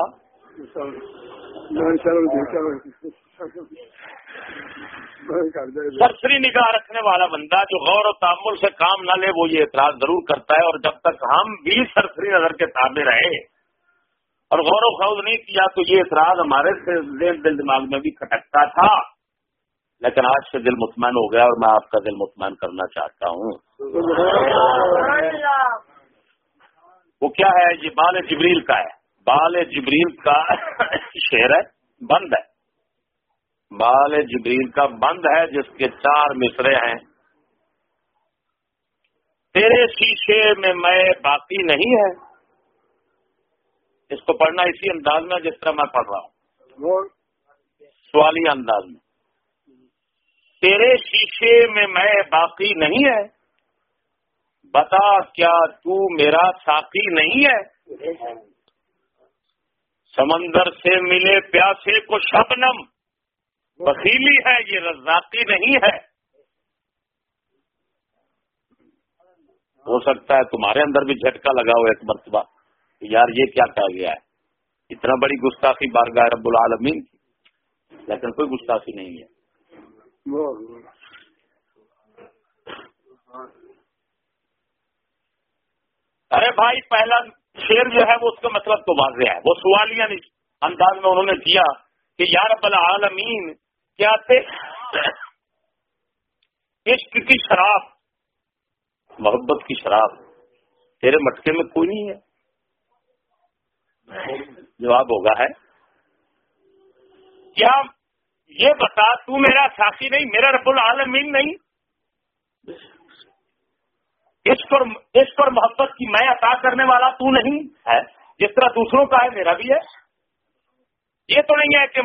سرسری نگاہ رکھنے والا بندہ جو غور و تعمل سے کام نہ لے، وہ یہ اعتراض ضرور کرتا ہے اور جب تک ہم بھی سرسری نظر کے تابع رہے اور غور و خوض نہیں کیا تو یہ اعتراض ہمارے دل دماغ میں بھی کھٹکتا تھا۔ لیکن آج سے دل مطمئن ہو گیا اور میں آپ کا دل مطمئن کرنا چاہتا ہوں۔ وہ کیا ہے؟ یہ بال جبریل کا ہے۔ بال جبریل کا شعر ہے، بند ہے۔ بال جبریل کا بند ہے، جس کے چار مصرے ہیں۔ تیرے شیشے میں میں باقی نہیں ہے۔ اس کو پڑھنا اسی انداز میں، جس طرح میں پڑھ رہا ہوں۔ سوالی انداز میں۔ تیرے شیشے میں میں باقی نہیں ہے۔ بتا کیا تو میرا ساتھی نہیں ہے؟ سمندر سے ملے پیاسے کو شبنم۔ وسیلی ہے، یہ رزاقی نہیں ہے۔ ہو سکتا ہے تمہارے اندر بھی جھٹکا لگا ہو ایک مرتبہ یار یہ کیا کہا گیا ہے؟ اتنا بڑی گستاخی بارگاہ رب العالمین کی، لیکن کوئی گستاخی نہیں ہے۔ ارے بھائی، پہلا شیر جو ہے وہ اس کا مطلب تو واضح ہے۔ وہ سوالیہ انداز میں انہوں نے کیا کہ یار العالمین، کیا تھے؟ عشق کی شراب، محبت کی شراب۔ تیرے مٹکے میں کوئی نہیں ہے۔ جواب ہوگا ہے۔ کیا یہ بتا تو میرا ساتھی نہیں، میرا رب العالمین نہیں؟ اس پر اس پر محبت کی میں عطا کرنے والا تو نہیں ہے، جس طرح دوسروں کا ہے، میرا بھی ہے۔ یہ تو نہیں ہے کہ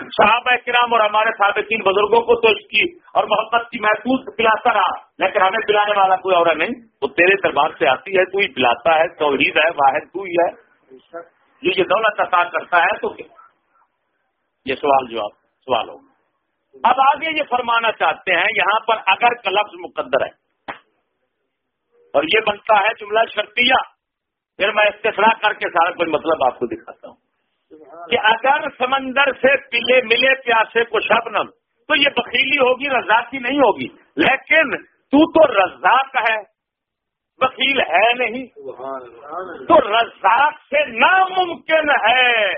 صحابہ کرام اور ہمارے سابقین بزرگوں کو تو اس کی اور محبت کی محسوس پلاتا رہا۔ لیکن ہمیں پلانے والا کوئی اور نہیں، وہ تیرے دربار سے آتی ہے، تو ہی پلاتا ہے، توحید ہے، واحد تو ہی ہے۔ یہ یہ دولت عطا کرتا ہے، تو یہ سوال جواب، سوال ہوگا۔ اب آگے یہ فرمانا چاہتے ہیں، یہاں پر اگر کا لفظ مقدر ہے۔ اور یہ بنتا ہے جملہ شرطیہ۔ پھر میں استفرا کر کے سارا کوئی مطلب آپ کو دکھاتا ہوں۔ کہ اگر سمندر سے پلے ملے پیاسے کو شبنم تو یہ بخیلی ہوگی رزاقی نہیں ہوگی۔ لیکن تو تو رزاق ہے بخیل ہے نہیں۔ تو رزاق سے ناممکن ہے۔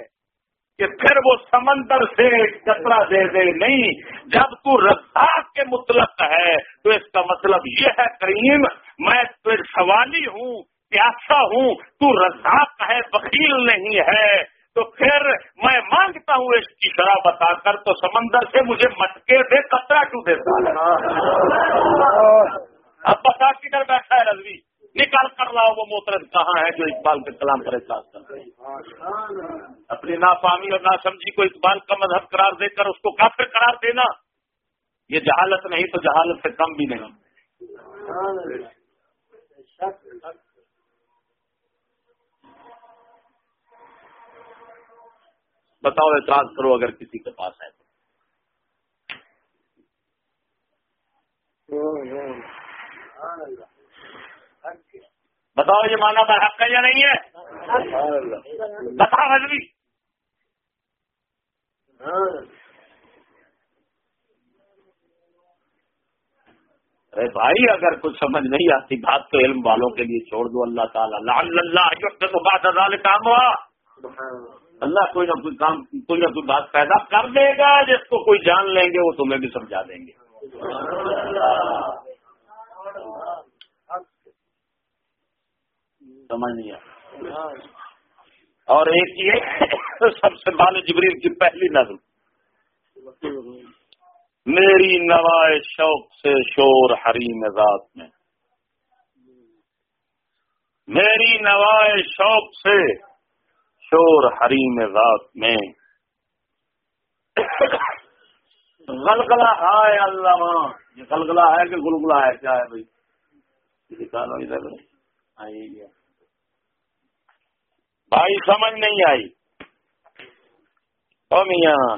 کہ پھر وہ سمندر سے کچرا دے دے نہیں جب تو رزاق کے مطلق ہے تو اس کا مطلب یہ ہے کریم میں پھر سوالی ہوں پیاسا ہوں تو رزاق ہے بخیل نہیں ہے تو پھر میں مانگتا ہوں اس کی شرح بتا کر تو سمندر سے مجھے مٹکے سے کترا کیوں دیتا ہے اب بتا کدھر بیٹھا ہے رضوی؟ نکال کر لاؤ وہ موترد کہاں ہے جو اقبال کے کلام پر احساس کر رہے اپنی نافامی اور ناسمجھی کو اقبال کا مذہب قرار دے کر اس کو کافر قرار دینا، یہ جہالت نہیں تو جہالت سے کم بھی نہیں۔ بتاؤ، اعتراض کرو اگر کسی کے پاس ہے۔ ہاں، ہاں۔ بتاؤ یہ مانا حق ہے یا نہیں ہے؟ بتاؤ حضری ارے بھائی، اگر کچھ سمجھ نہیں آتی بات تو علم والوں کے لیے چھوڑ دو۔ اللہ تعالیٰ اللہ تو بات کام ہوا اللہ کوئی نہ کوئی کام، کوئی نہ کوئی بات پیدا کر دے گا، جس کو کوئی جان لیں گے، وہ تمہیں بھی سمجھا دیں گے۔ سمجھ نہیں اور ایک یہ سب سے بال جبریل کی پہلی نظر میری نوائے شوق سے شور حریم ذات میں۔ میری نوائے شوق سے شور حریم ذات میں۔ غلغلہ ہے اللہ۔ یہ غلغلہ ہے کہ گلگلا ہے؟ کیا ہے بھائی؟ نکالو ادھر۔ بھائی سمجھ نہیں آئی۔ او میاں۔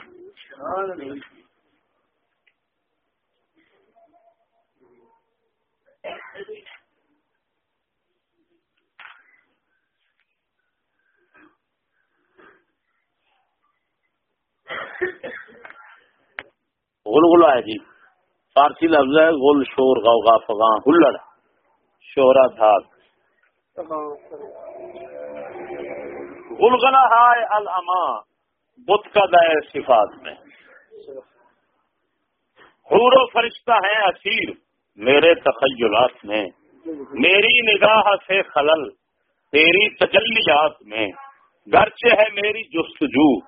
گلگلا ہے جی۔ فارسی لفظ ہے گل شور، غوغا، فغاں، ہلڑ، شورا، دھاگ۔ گلگلا ہے الما بت کا دائر صفات میں۔ حور و فرشتہ ہے اسیر، میرے تخیلات میں۔ میری نگاہ سے خلل، تیری تجلیات میں۔ گرچہ ہے میری جستجو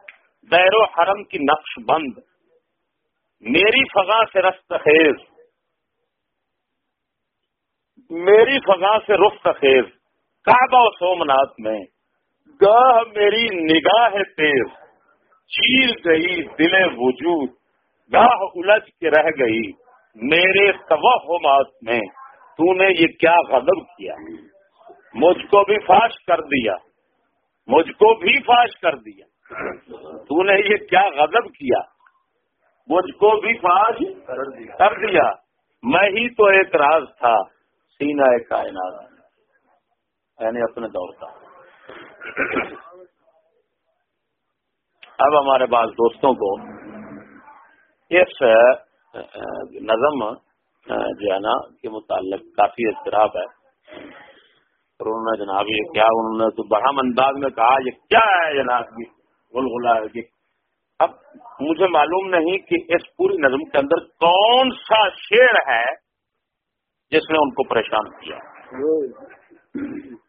دیر و حرم کی نقش بند۔ میری فضا سے رست خیز۔ میری فضا سے رخ خیز۔ کعبہ و سومنات میں۔ گاہ میری نگاہ تیز چیر گئی، دل وجود۔ گاہ الجھ کے رہ گئی۔ میرے توہمات میں تو نے یہ کیا غضب کیا؟ مجھ کو بھی فاش کر دیا۔ مجھ کو بھی فاش کر دیا۔ تو نے یہ کیا غضب کیا؟ مجھ کو بھی فاش کر دیا۔ میں ہی تو ایک راز تھا سینا کائنات۔ یعنی اپنے دور کا۔ اب ہمارے پاس دوستوں کو اس نظم جو ہے نا کے متعلق کافی اضطراب ہے۔ اور انہوں نے جناب یہ کیا انہوں نے تو بڑا انداز میں کہا یہ کیا ہے جناب گلگلا اب مجھے معلوم نہیں کہ اس پوری نظم کے اندر کون سا شعر ہے جس نے ان کو پریشان کیا۔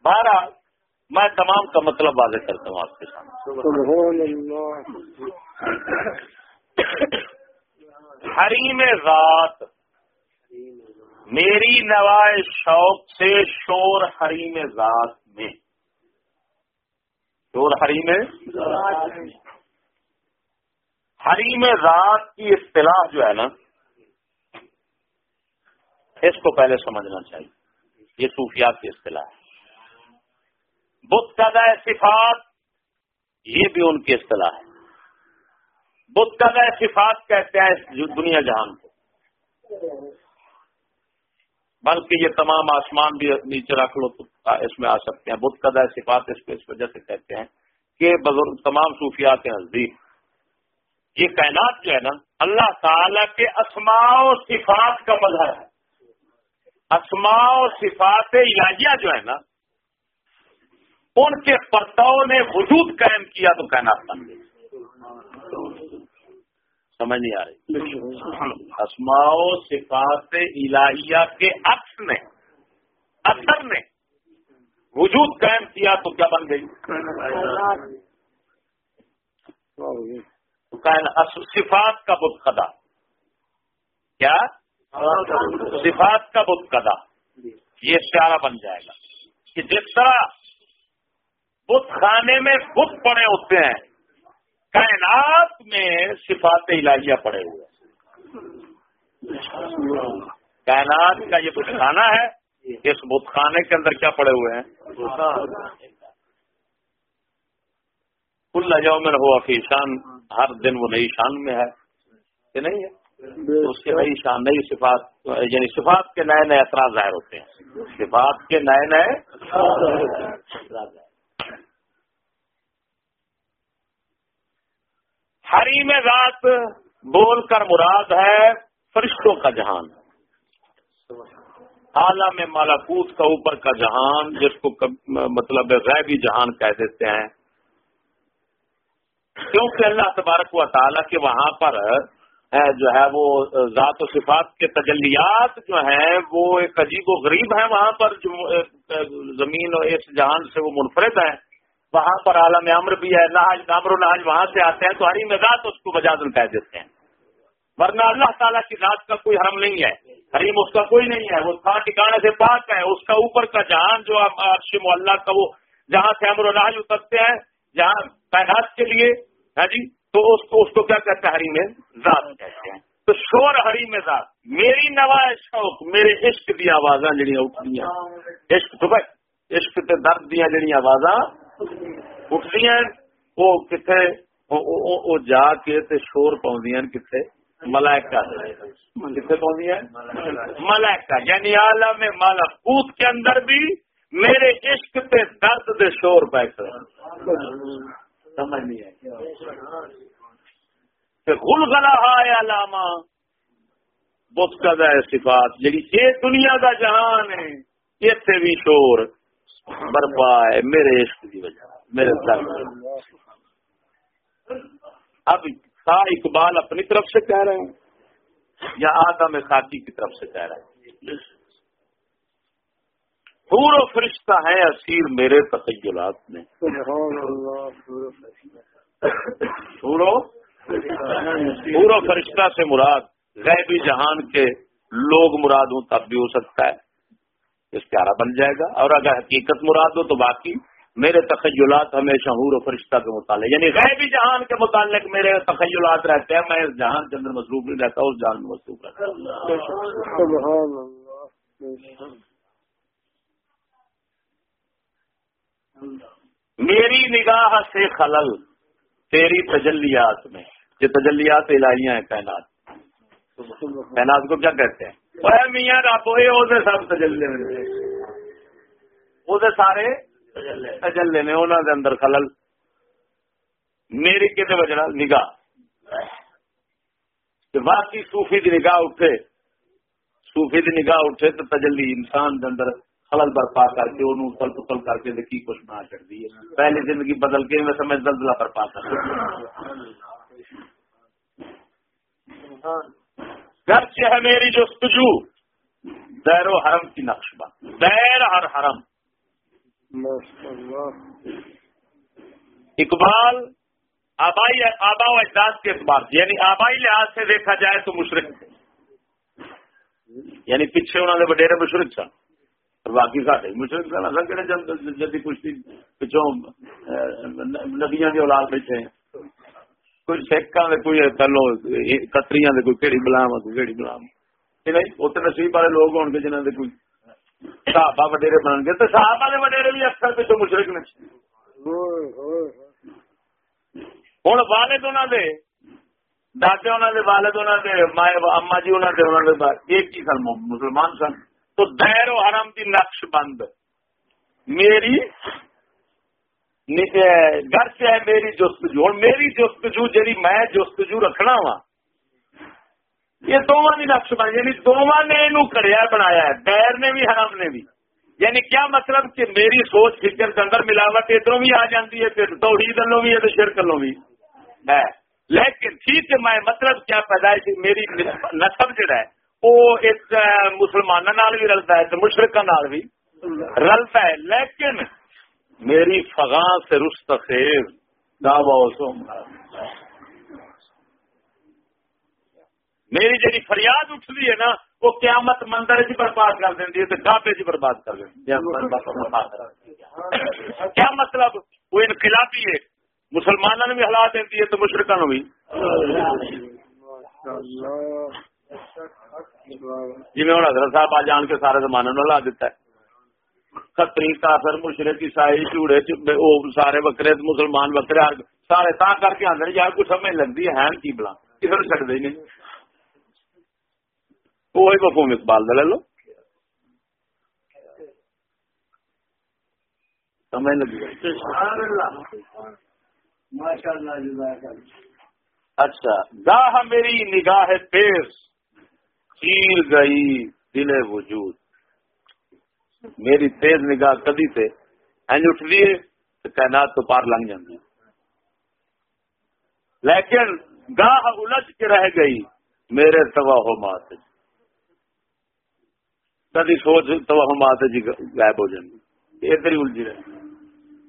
بارہ میں تمام کا مطلب واضح کرتا ہوں آپ کے سامنے۔ حریم ذات، میری نوائے شوق سے شور حریم ذات میں۔ شور حریم حریم ذات کی اصطلاح جو ہے نا، اس کو پہلے سمجھنا چاہیے۔ یہ صوفیات کی اصطلاح ہے۔ بت کا صفات، یہ بھی ان کی اصطلاح ہے۔ بت کا صفات کہتے ہیں دنیا جہان کو۔ بلکہ یہ تمام آسمان بھی نیچے رکھ لو تو اس میں آ سکتے ہیں۔ بت کا صفات اس کو اس وجہ سے کہتے ہیں کہ بزرگ تمام صوفیات کے نزدیک۔ یہ کائنات جو ہے نا، اللہ تعالی کے اسماء و صفات کا مظہر ہے۔ اسماء و صفات الہیہ جو ہے نا ان کے پرتاؤ نے وجود قائم کیا تو کائنات بن گئی۔ سمجھ نہیں آ رہی۔ اسماء و صفات الہیہ کے عکس نے، اثر نے وجود قائم کیا تو کیا بن گئی؟ صفات کا بت خدا کیا؟ صفات کا بت قدا یہ سیارہ بن جائے گا۔ کہ جس طرح بت خانے میں بت پڑے ہوتے ہیں۔ کائنات میں صفات الہیہ پڑے ہوئے کائنات کا یہ بت خانہ ہے۔ اس بت خانے کے اندر کیا پڑے ہوئے ہیں؟ کل لجاؤ میں رہو افیشان ہر دن وہ نئی شان میں ہے۔ کہ نہیں ہے۔ اس کے نئی شان، نئی صفات یعنی صفات کے نئے نئے اثرات ظاہر ہوتے ہیں۔ صفات کے نئے نئے حریم ذات بول کر مراد ہے فرشتوں کا جہان۔ عالم مالاکوت کا اوپر کا جہان، جس کو مطلب غیبی جہان کہہ دیتے ہیں۔ کیونکہ اللہ تبارک و تعالیٰ کے وہاں پر جو ہے وہ ذات و صفات کے تجلیات جو ہیں، وہ ایک عجیب و غریب ہیں۔ وہاں پر جو، زمین اور اس جہان سے وہ منفرد ہیں۔ وہاں پر عالم امر بھی ہے ناج نامر و ناج وہاں سے آتے ہیں، تو حریم ذات اس کو بجازن کہہ دیتے ہیں۔ ورنہ اللہ تعالیٰ کی ذات کا کوئی حرم نہیں ہے۔ حریم اس کا کوئی نہیں ہے، وہ تھا ٹھکانے سے پاک ہے۔ اس کا اوپر کا جہان جو عرشم اللہ کا وہ، جہاں سے امر و ناج اترتے ہیں، جہاں تعینات کے لیے۔ ہاں جی؟ تو اس کو اس کو کیا کہتے ہیں ہری میں؟ ذات کہتے ہیں۔ تو شور ہری میں ذات۔ میری نوا شوق میرے عشق دی آواز جڑی اٹھتی عشق تو بھائی عشق تے درد دیا جڑی آواز اٹھتی ہیں۔ وہ کتنے وہ جا کے تے شور پاؤں کتنے ملائکہ کتنے پاؤں ملائکہ۔ یعنی عالم ملکوت کے اندر بھی میرے عشق تے درد دے شور پہ سمجھ نہیں ہے گل گلا ہے لاما بت کا صفات۔ جی یہ دنیا کا جہان ہے اتنے بھی شور برپا ہے، میرے عشق کی وجہ، میرے سر اب سا اقبال اپنی طرف سے کہہ رہے ہیں، یا آدم خاطی کی طرف سے کہہ رہے ہیں؟ پورا فرشتہ ہے اسیر میرے تخیلات میں۔ پورو پورا فرشتہ۔ سے مراد غیبی جہان کے لوگ مراد ہوں تب بھی ہو سکتا ہے۔ اس پیارا بن جائے گا۔ اور اگر حقیقت مراد ہو تو باقی میرے تخیلات ہمیشہ حور و فرشتہ کے متعلق یعنی غیبی جہان کے متعلق میرے تخیلات رہتے ہیں۔ میں اس جہان کے اندر مصروف نہیں رہتا اس جہان میں مصروف رہتا۔ میری نگاہ سے خلل تیری تجلیات میں یہ تجلیات الہیاں ہیں کائنات۔ کائنات کو کیا کہتے ہیں؟ میاں رب ہوئے سب تجلے وہ سارے تجلے نے انہوں نے اندر خلل۔ میری کتنے بجنا نگاہ۔ باقی صوفی دی نگاہ اٹھے۔ صوفی دی نگاہ اٹھے تو تجلی انسان کے اندر خلل برپا کر کے انہوں اتل پتل کر کے دیکھی کچھ بنا چڑ دی پہلی زندگی بدل کے میں سمجھ دلدلہ برپا کر گھر سے ہے میری جو سجو، دیر و حرم کی نقشبہ دیر ہر حرم۔ اقبال، آبائی آبا و اجداد کے اعتبار سے یعنی آبائی لحاظ سے دیکھا جائے تو مشرق۔ یعنی پیچھے انہوں نے وڈیرے مشرق سن۔ باقی سارے مشرق سن اصل کہڑے جدی کچھ پچھوں ندیاں کی اولاد بیٹھے کوئی سکھاں دے کوئی تلو کتریاں دے کوئی کہڑی بلام کوئی کہڑی بلام تو نصیب والے لوگ ہو گے جنہوں نے کوئی صحابہ وڈیرے بن گئے تو صحابہ دے وڈیرے بھی اکثر پچھوں مشرق نے۔ ہوں والد انہوں دے دادے انہوں دے والد انہوں دے اما جی انہوں دے دے ایک ہی سن مسلمان سن۔ تو دیر و حرم دی نقش بند۔ میری گھر سے ہے میری جستجو۔ اور میری جستجو جی میں جستجو رکھنا وا، یہ دونوں کی نقش بند۔ یعنی دونوں نے یہ کڑیا بنایا ہے دیر نے بھی، حرم نے بھی۔ یعنی کیا مطلب کہ میری سوچ فکر کے اندر ملاوٹ ادھر بھی آ جاتی ہے، پھر توحید لو بھی ہے تو شرک لو بھی۔ ہے۔ لیکن ٹھیک ہے، میں مطلب کیا پیدائش، میری نسب جڑا ہے۔ مسلمانوں بھی رلتا ہے مشرق بھی رلتا ہے لیکن میری فغاں سے رست خیز میری جی فریاد اٹھتی ہے نا وہ قیامت مندر چ برباد کر دیں ہے ڈھابے چ برباد کر دیں کیا مطلب وہ انقلابی ہے مسلمانوں نے بھی ہلا دیتی ہے تو مشرقہ بھی جی میں حضرت صاحب آ جان کے سارے زمانے ہلا دیتا ہے۔ کتری کافر مشرق عیسائی چوڑے سارے وکرے مسلمان وکرے سارے تا کر کے آدھے یار کچھ سمجھ لگتی ہے کی بلا؟ کسی نے چڑھتے ہی نہیں۔ وہی اقبال لو۔ سمجھ لگی۔ اچھا گاہ میری نگاہ پیش۔ چیر گئی، دل وجود۔ میری تیز نگاہ کدی تے اینج اٹھ لیے تو کائنات تو پار لنگ جاتی لیکن گاہ الجھ کے رہ گئی، میرے توا ہو مات کدی سوچ تو ہم آتے جی غائب ہو جائیں گے ادھر ہی الجھی رہے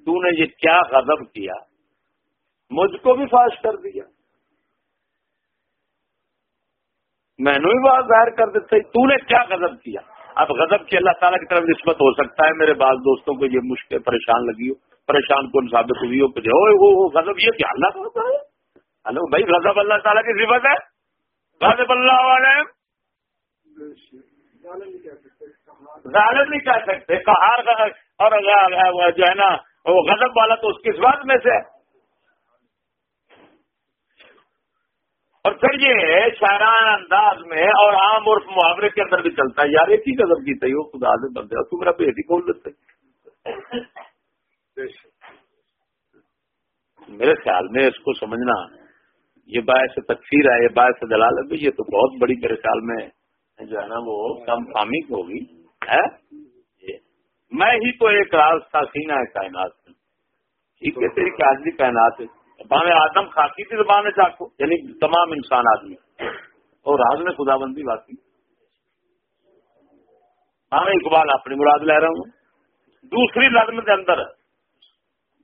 تو نے یہ کیا غضب کیا؟ مجھ کو بھی فاش کر دیا۔ میں نے بھی بات ظاہر کر دیتے تو نے کیا غضب کیا؟ اب غضب کی اللہ تعالیٰ کی طرف نسبت ہو سکتا ہے، میرے بعض دوستوں کو یہ مشکل، پریشان لگی ہو، پریشان کون ثابت ہوئی ہو کہ وہ غضب یہ کیا اللہ کا ہے؟ ہلو، بھائی، غضب اللہ تعالیٰ کی صفت ہے؟ غضب اللہ والے ظالم نہیں کہہ سکتے کہار اور جو ہے نا، وہ غضب والا تو اس کس بات میں سے اور پھر یہ شاعران انداز میں اور عام عرف محاورے کے اندر بھی چلتا ہے، یار ایک ہی قدم کی تھی وہ خدا سے بندے تو میرا پیٹ ہی کھول دیتے میرے خیال میں اس کو سمجھنا، یہ باعث تکفیر ہے، یہ باعث دلال ہے یہ تو بہت بڑی میرے خیال میں جو ہے نا وہ کم فامی ہوگی۔ میں ہی تو ایک راز تھا سینا ہے کائنات میں۔ ٹھیک ہے، تیری کیا کائنات ہے۔ بانے آدم خاکی تھی، زبان چاقو یعنی تمام انسان آدمی۔ اور راز میں خدا بندی باقی ہاں اقبال اپنی مراد لے رہا ہوں۔ دوسری لازم کے اندر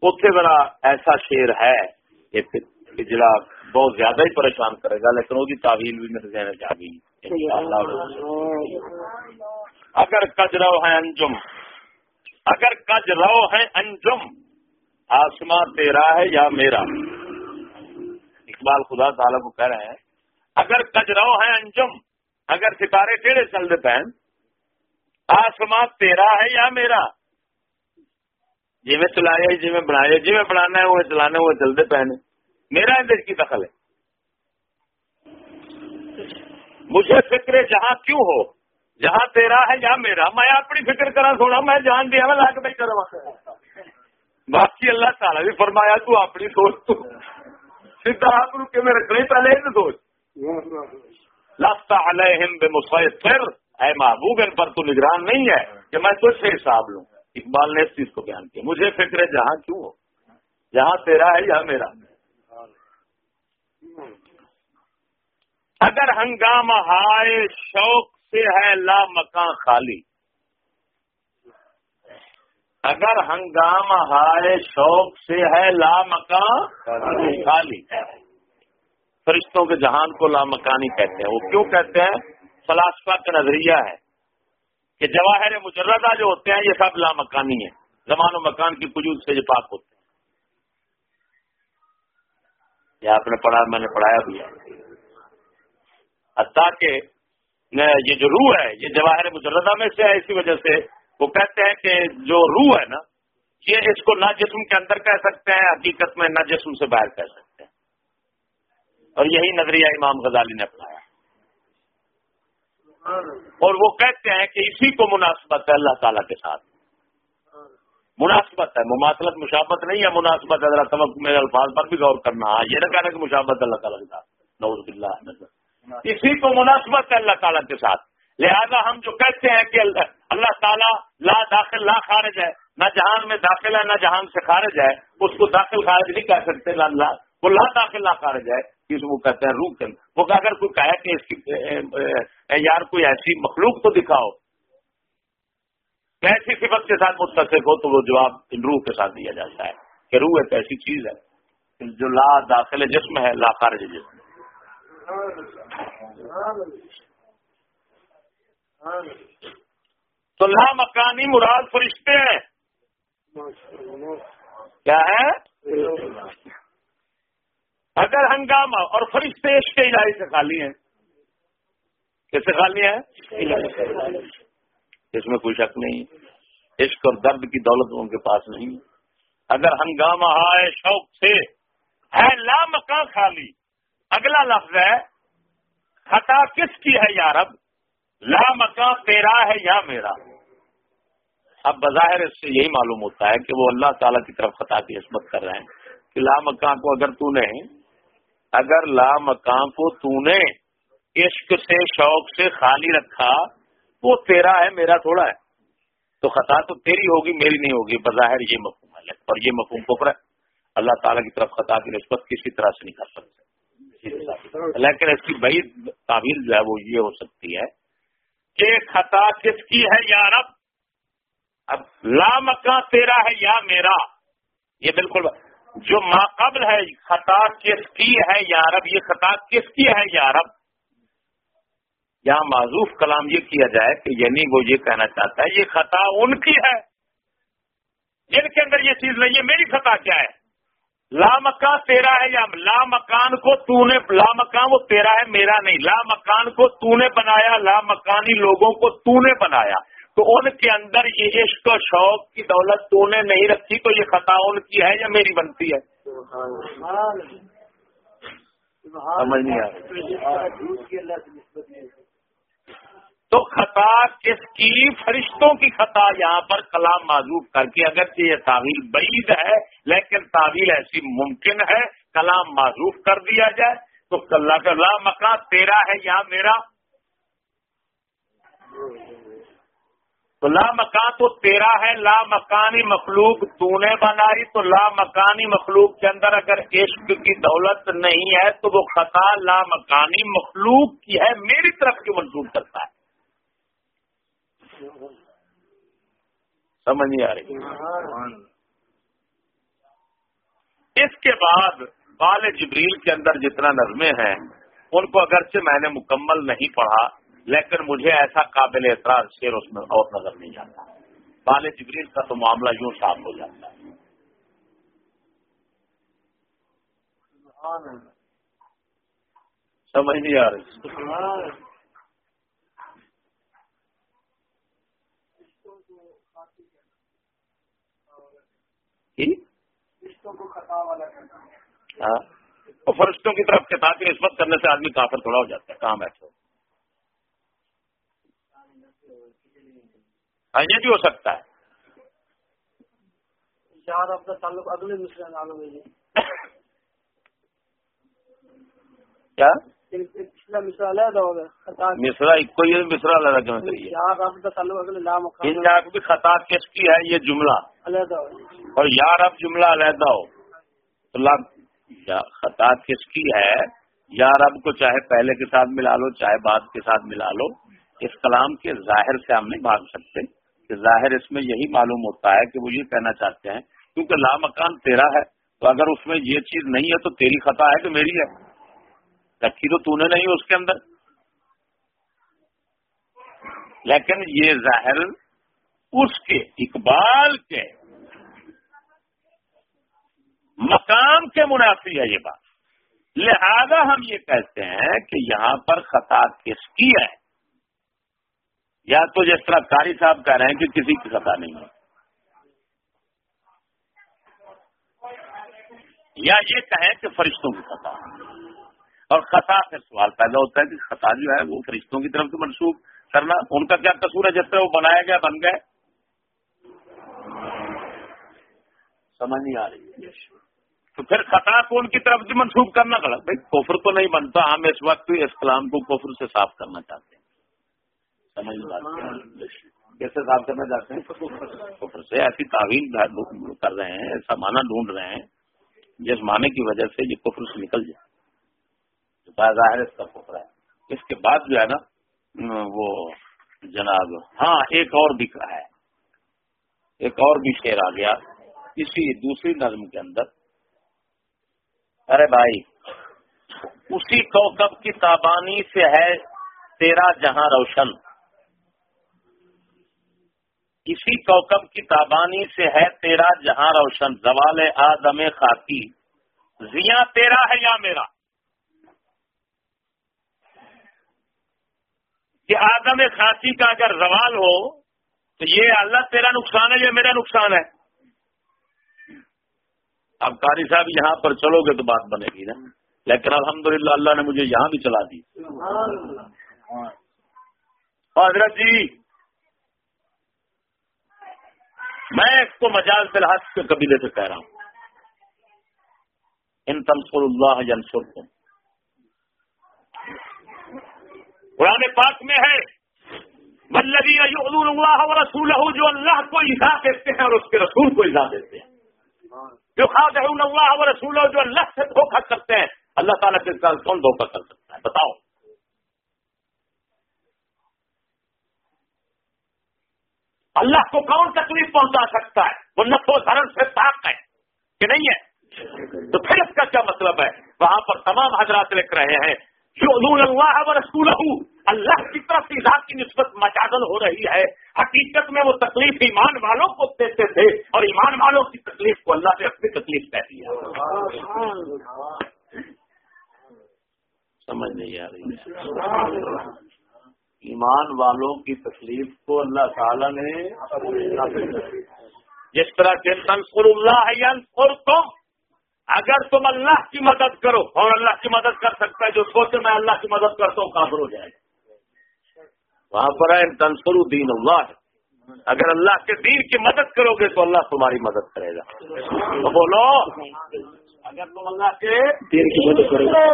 اتنے بڑا ایسا شیر ہے ایک جڑا بہت زیادہ ہی پریشان کرے گا، لیکن وہ تعویل بھی میرے ذہن چ گئی۔ اگر کجرو ہے انجم۔ اگر کجرو ہے انجم۔ آسمان تیرا ہے یا میرا؟ اقبال خدا تعالیٰ کو کہہ رہے ہیں، اگر کجرو ہے انجم، اگر ستارے ٹیڑے چل دیتے ہیں آسمان تیرا ہے یا میرا؟ جی میں چلایا جی میں بنایا جی میں بنانا ہے، وہ چلانے، وہ چلتے پہنے۔ میرا اندر کی دخل ہے۔ مجھے فکر جہاں کیوں ہو؟ جہاں تیرا ہے یا میرا؟ میں اپنی فکر کرا تھوڑا، میں جان دیا، میں لا کے بیٹھا رہا۔ باقی اللہ تعالیٰ بھی فرمایا، تو اپنی سوچ تو۔ سیدھا آپ میں رکھنے پہلے سوچ۔ لفتا علیہم بے مسفر اے محبوب، ان پر تو نگران نہیں ہے کہ میں تجھ سے حساب لوں۔ اقبال نے اس چیز کو بیان کیا۔ مجھے فکر ہے جہاں کیوں ہو۔ جہاں تیرا ہے یا میرا۔ اگر ہنگامہ ہائے شوق سے ہے، لا مکان خالی۔ اگر ہنگامہ ہائے شوق سے ہے لا مکان خالی۔ فرشتوں کے جہان کو لا مکانی کہتے ہیں۔ وہ کیوں کہتے ہیں؟ فلاسفہ کا نظریہ ہے کہ جواہر مجردہ جو ہوتے ہیں یہ سب لامکانی ہیں۔ زمان و مکان کی وجود سے جو پاک ہوتے ہیں۔ یہ آپ نے پڑھا میں نے پڑھایا بھی ہے۔ حتیٰ کہ یہ جو روح ہے یہ جواہر مجردہ میں سے ہے اسی وجہ سے وہ کہتے ہیں کہ جو روح ہے نا، یہ اس کو نہ جسم کے اندر کہہ سکتے ہیں، حقیقت میں نہ جسم سے باہر کہہ سکتے ہیں۔ اور یہی نظریہ امام غزالی نے اپنایا۔ اور وہ کہتے ہیں کہ اسی کو مناسبت ہے اللہ تعالیٰ کے ساتھ۔ مناسبت ہے، مماثلت، مشابت نہیں ہے مناسبت، حضرت میرے الفاظ پر بھی غور کرنا۔ ہاں، یہ نہ کہنا کہ مشابت اللہ تعالیٰ کے ساتھ۔ نوز بلّہ اسی کو مناسبت ہے اللہ تعالیٰ کے ساتھ۔ لہذا ہم جو کہتے ہیں کہ اللہ تعالیٰ لا داخل لا خارج ہے، نہ جہان میں داخل ہے، نہ جہان سے خارج ہے، اس کو داخل خارج نہیں کہہ سکتے اللہ وہ لا داخل نہ خارج ہے، اس کو کہتے ہیں روح وہ اگر کوئی کہے کہ اس کی یار کوئی ایسی مخلوق کو دکھاؤ، ایسی صفت کے ساتھ متصف ہو، تو وہ جواب روح کے ساتھ دیا جاتا ہے کہ روح ایک ایسی چیز ہے جو لا داخل جسم ہے، لا خارج جسم تو لا مکانی مراد فرشتے ہیں۔ کیا ہے؟ اگر ہنگامہ، اور فرشتے عشق کے الہی سے خالی ہیں۔ کیسے خالی ہیں؟ اس میں کوئی شک نہیں۔ عشق اور درد کی دولت ان کے پاس نہیں۔ اگر ہنگامہ آئے شوق سے، ہے لا مکان خالی۔ اگلا لفظ ہے، خطا کس کی ہے یارب لا مکان تیرا ہے یا میرا اب بظاہر اس سے یہی معلوم ہوتا ہے کہ وہ اللہ تعالیٰ کی طرف خطا کی عصمت کر رہے ہیں کہ لا مکان کو اگر تو نے اگر لا مکان کو تو نے عشق سے شوق سے خالی رکھا وہ تیرا ہے میرا تھوڑا ہے۔ تو خطا تو تیری ہوگی میری نہیں ہوگی بظاہر یہ مفہوم ہے۔ اور یہ مفہوم کو ہے۔ اللہ تعالیٰ کی طرف خطا کی نسبت کسی طرح سے نہیں کر سکتے۔ لیکن اس کی بڑی تعبیر جو ہے وہ یہ ہو سکتی ہے کہ خطا کس کی ہے یا رب؟ اب لا مکان تیرا ہے یا میرا؟ یہ بالکل جو ماقبل ہے، خطا کس کی ہے یارب یہ خطا کس کی ہے یارب یہاں معذوف کلام یہ کیا جائے کہ یعنی وہ یہ کہنا چاہتا ہے، یہ خطا ان کی ہے۔ جن کے اندر یہ چیز نہیں ہے، میری خطا کیا ہے؟ لا مکان تیرا ہے یا لا مکان کو تو نے لا مکان وہ تیرا ہے میرا نہیں۔ لا مکان کو تو نے بنایا لا مکانی لوگوں کو تو نے بنایا۔ تو ان کے اندر یہ عشق و شوق کی دولت تو نے نہیں رکھی تو یہ خطا ان کی ہے یا میری بنتی ہے؟ سمجھ نہیں تو خطا کس کی؟ فرشتوں کی خطا یہاں پر کلام معذوف کر کے اگر یہ تعویل بعید ہے، لیکن تعویل ایسی ممکن ہے، کلام معذوف کر دیا جائے۔ تو اللہ کا لا مکان تیرا ہے یہاں میرا۔ تو لا مکان تو تیرا ہے، لا مکانی مخلوق تو نے بنائی تو لا مکانی مخلوق کے اندر اگر عشق کی دولت نہیں ہے، تو وہ خطا لا مکانی مخلوق کی ہے، میری طرف کی منسوخ کرتا ہے؟ سمجھ نہیں آ رہی۔ اس کے بعد بال جبریل کے اندر جتنا نظمیں ہیں، ان کو اگرچہ میں نے مکمل نہیں پڑھا، لیکن مجھے ایسا قابل اعتراض شیر اس میں اور نظر نہیں جاتا بال جبریل کا تو معاملہ یوں صاف ہو جاتا ہے۔ سمجھ نہیں آ رہی۔ ہاں۔ فرشتوں کی طرف کتاب کی نسبت کرنے سے آدمی کافر تھوڑا ہو جاتا ہے کام ایسا ہاں یہ بھی ہو سکتا ہے۔ تعلق اگلے کیا؟ مصرا کو یہ مصرا علیحدہ کیوں خطا کس کی ہے؟ یہ جملہ۔ اور یار اب جملہ علیحدہ ہو۔ تو خطا کس کی ہے؟ یار اب کو چاہے پہلے کے ساتھ ملا لو چاہے بعد کے ساتھ ملا لو۔ اس کلام کے ظاہر سے ہم نہیں بھاگ سکتے۔ کہ ظاہر اس میں یہی معلوم ہوتا ہے کہ وہ یہ کہنا چاہتے ہیں کیونکہ لا مکان تیرا ہے۔ تو اگر اس میں یہ چیز نہیں ہے تو تیری خطا ہے کہ میری ہے۔ رکھی تو تو نے نہیں اس کے اندر۔ لیکن یہ ظاہر اس کے اقبال کے مقام کے منافی ہے یہ بات۔ لہذا ہم یہ کہتے ہیں کہ یہاں پر خطا کس کی ہے؟ یا تو جس طرح کاری صاحب کہہ رہے ہیں کہ کسی کی خطا نہیں ہے۔ یا یہ کہیں کہ فرشتوں کی خطا۔ اور خطا سے سوال پیدا ہوتا ہے کہ خطا جو ہے وہ فرشتوں کی طرف سے منسوخ کرنا، ان کا کیا قصور ہے جس طرح وہ بنایا گیا، بن گئے؟ سمجھ نہیں آ رہی تو پھر خطا کو ان کی طرف سے منسوخ کرنا غلط۔ بھائی کوفر تو نہیں بنتا، ہم اس وقت اس کلام کو کوفر سے صاف کرنا چاہتے ہیں۔ سمجھ کیسے صاف کرنا چاہتے ہیں؟ کوفر سے ایسی تعویل کر رہے ہیں، ایسا معنی ڈھونڈ رہے ہیں، جس معنی کی وجہ سے یہ کفر سے نکل جائے۔ ظاہر اس کا کفر ہے۔ اس کے بعد جو ہے نا، وہ جناب ہاں ایک اور بھی ہے۔ ایک اور بھی شعر آ گیا۔ اسی دوسری نظم کے اندر۔ ارے بھائی، اسی کوکب کی تابانی سے ہے تیرا جہاں روشن۔ اسی کوکب کی تابانی سے ہے تیرا جہاں روشن۔ زوال آدم خاکی، زیاں تیرا ہے یا میرا؟ کہ آدم خاکی کا اگر زوال ہو تو یہ اللہ تیرا نقصان ہے، یہ میرا نقصان ہے۔ اب قاری صاحب یہاں پر چلو گے تو بات بنے گی نا۔ لیکن الحمدللہ اللہ نے مجھے یہاں بھی چلا دی۔ حضرت جی میں اس کو مجاز فلحال کے قبیلے سے کہہ رہا ہوں۔ ان تنسر اللہ ینسر تم قرآن پاک میں ہے ملبی اللہ رسول جو اللہ کو ایزا دیتے ہیں اور اس کے رسول کو ایزا دیتے ہیں۔ جو اللہ و رسول جو اللہ سے دھوکہ کرتے ہیں۔ اللہ تعالیٰ کے ساتھ کون دھوکہ کر سکتا ہے؟ بتاؤ۔ اللہ کو کون تکلیف پہنچا سکتا ہے؟ وہ نفو دھرم سے پاک ہے کہ نہیں ہے؟ تو پھر اس کا کیا مطلب ہے؟ وہاں پر تمام حضرات لکھ رہے ہیں جو اللہ و رسول اللہ کی طرف سے ذات کی نسبت مجازل ہو رہی ہے۔ حقیقت میں وہ تکلیف ایمان والوں کو دیتے تھے اور ایمان والوں کی تکلیف کو اللہ نے اپنی تکلیف کہتی ہے۔ سمجھ نہیں آ رہی ایمان والوں کی تکلیف کو اللہ تعالی نے جس طرح کے تنسر اللہ تم اگر تم اللہ کی مدد کرو اور اللہ کی مدد کر سکتا ہے، جو سوچے میں اللہ کی مدد کرتا ہوں، کافر ہو جائے۔ گا وہاں پر ہے تنسر الدین اللہ۔ ہے اگر اللہ کے دین کی مدد کرو گے تو اللہ تمہاری مدد کرے گا۔ تو بولو، اگر تم اللہ کے دین کی مدد کرو گے۔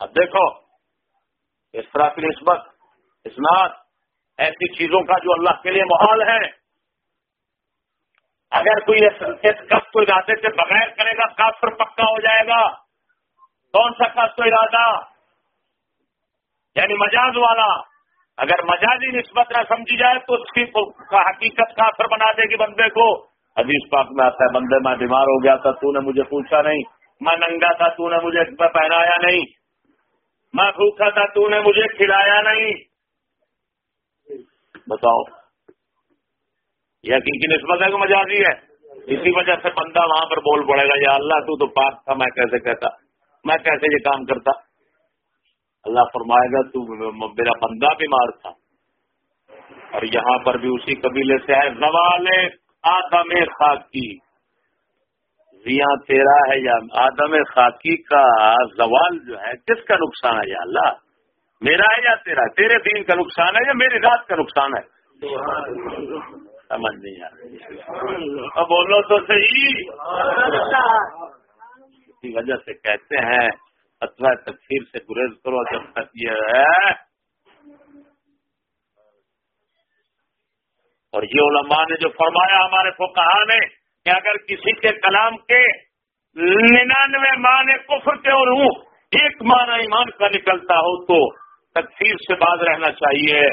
اب دیکھو، اس طرح کی نسبت اسناد ایسی چیزوں کا جو اللہ کے لیے محال ہے۔ اگر کوئی کس کو ارادے سے بغیر کرے گا، کافر پکا ہو جائے گا۔ کون سا کس کو ارادہ؟ یعنی مجاز والا۔ اگر مجازی نسبت نہ سمجھی جائے تو اس کی حقیقت کافر بنا دے گی بندے کو۔ حدیث پاک میں آتا ہے، بندے میں بیمار ہو گیا تھا، تو نے مجھے پوچھا نہیں۔ میں ننگا تھا، تو نے مجھے پہنایا نہیں۔ میں بھوکا تھا، تو نے مجھے کھلایا نہیں۔ بتاؤ۔ یہ حقیقی نسبت ہے کہ مجازی ہے؟ اسی وجہ سے بندہ وہاں پر بول پڑے گا، یا اللہ تو تو پاک تھا، میں کیسے کہتا۔ میں کیسے یہ کام کرتا؟ اللہ فرمائے گا، تو میرا بندہ بیمار تھا۔ اور یہاں پر بھی اسی قبیلے سے ہے زوال آدم خاکی۔ زیاں تیرا ہے یا آدم خاکی کا زوال جو ہے، کس کا نقصان ہے یا اللہ؟ میرا ہے یا تیرا؟ تیرے دین کا نقصان ہے یا میری رات کا نقصان ہے؟ سمجھ نہیں آ رہی۔ اب بولو تو صحیح۔ اسی وجہ سے کہتے ہیں اتوا تفسیر سے گریز کرو جب تک یہ ہے۔ اور یہ علماء نے جو فرمایا ہمارے کو کہا نے کہ اگر کسی کے کلام کے ننانوے معنی کفر کے اور ہوں ایک معنی ایمان کا نکلتا ہو تو تکفیر سے باز رہنا چاہیے۔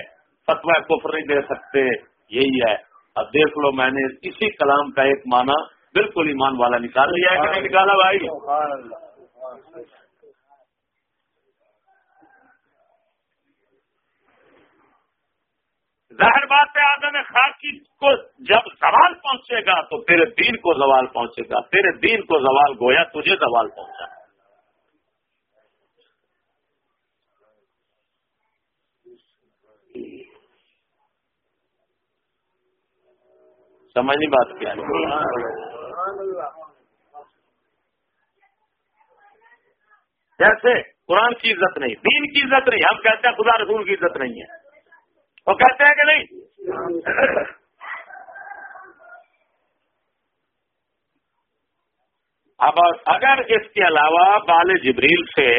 فتوا کفر نہیں دے سکتے۔ یہی ہے۔ اب دیکھ لو میں نے اسی کلام کا ایک معنی بالکل ایمان والا نکال لیا کہ نکالا بھائی؟ ظاہر بات ہے، آدم خاکی کو جب زوال پہنچے گا، تو تیرے دین کو زوال پہنچے گا۔ تیرے دین کو زوال گویا تجھے زوال پہنچا۔ سمجھنی بات کیا ہے جیسے قرآن کی عزت نہیں، دین کی عزت نہیں، ہم کہتے ہیں خدا رسول کی عزت نہیں ہے۔ وہ کہتے ہیں کہ نہیں؟ اب اگر اس کے علاوہ بال جبریل سے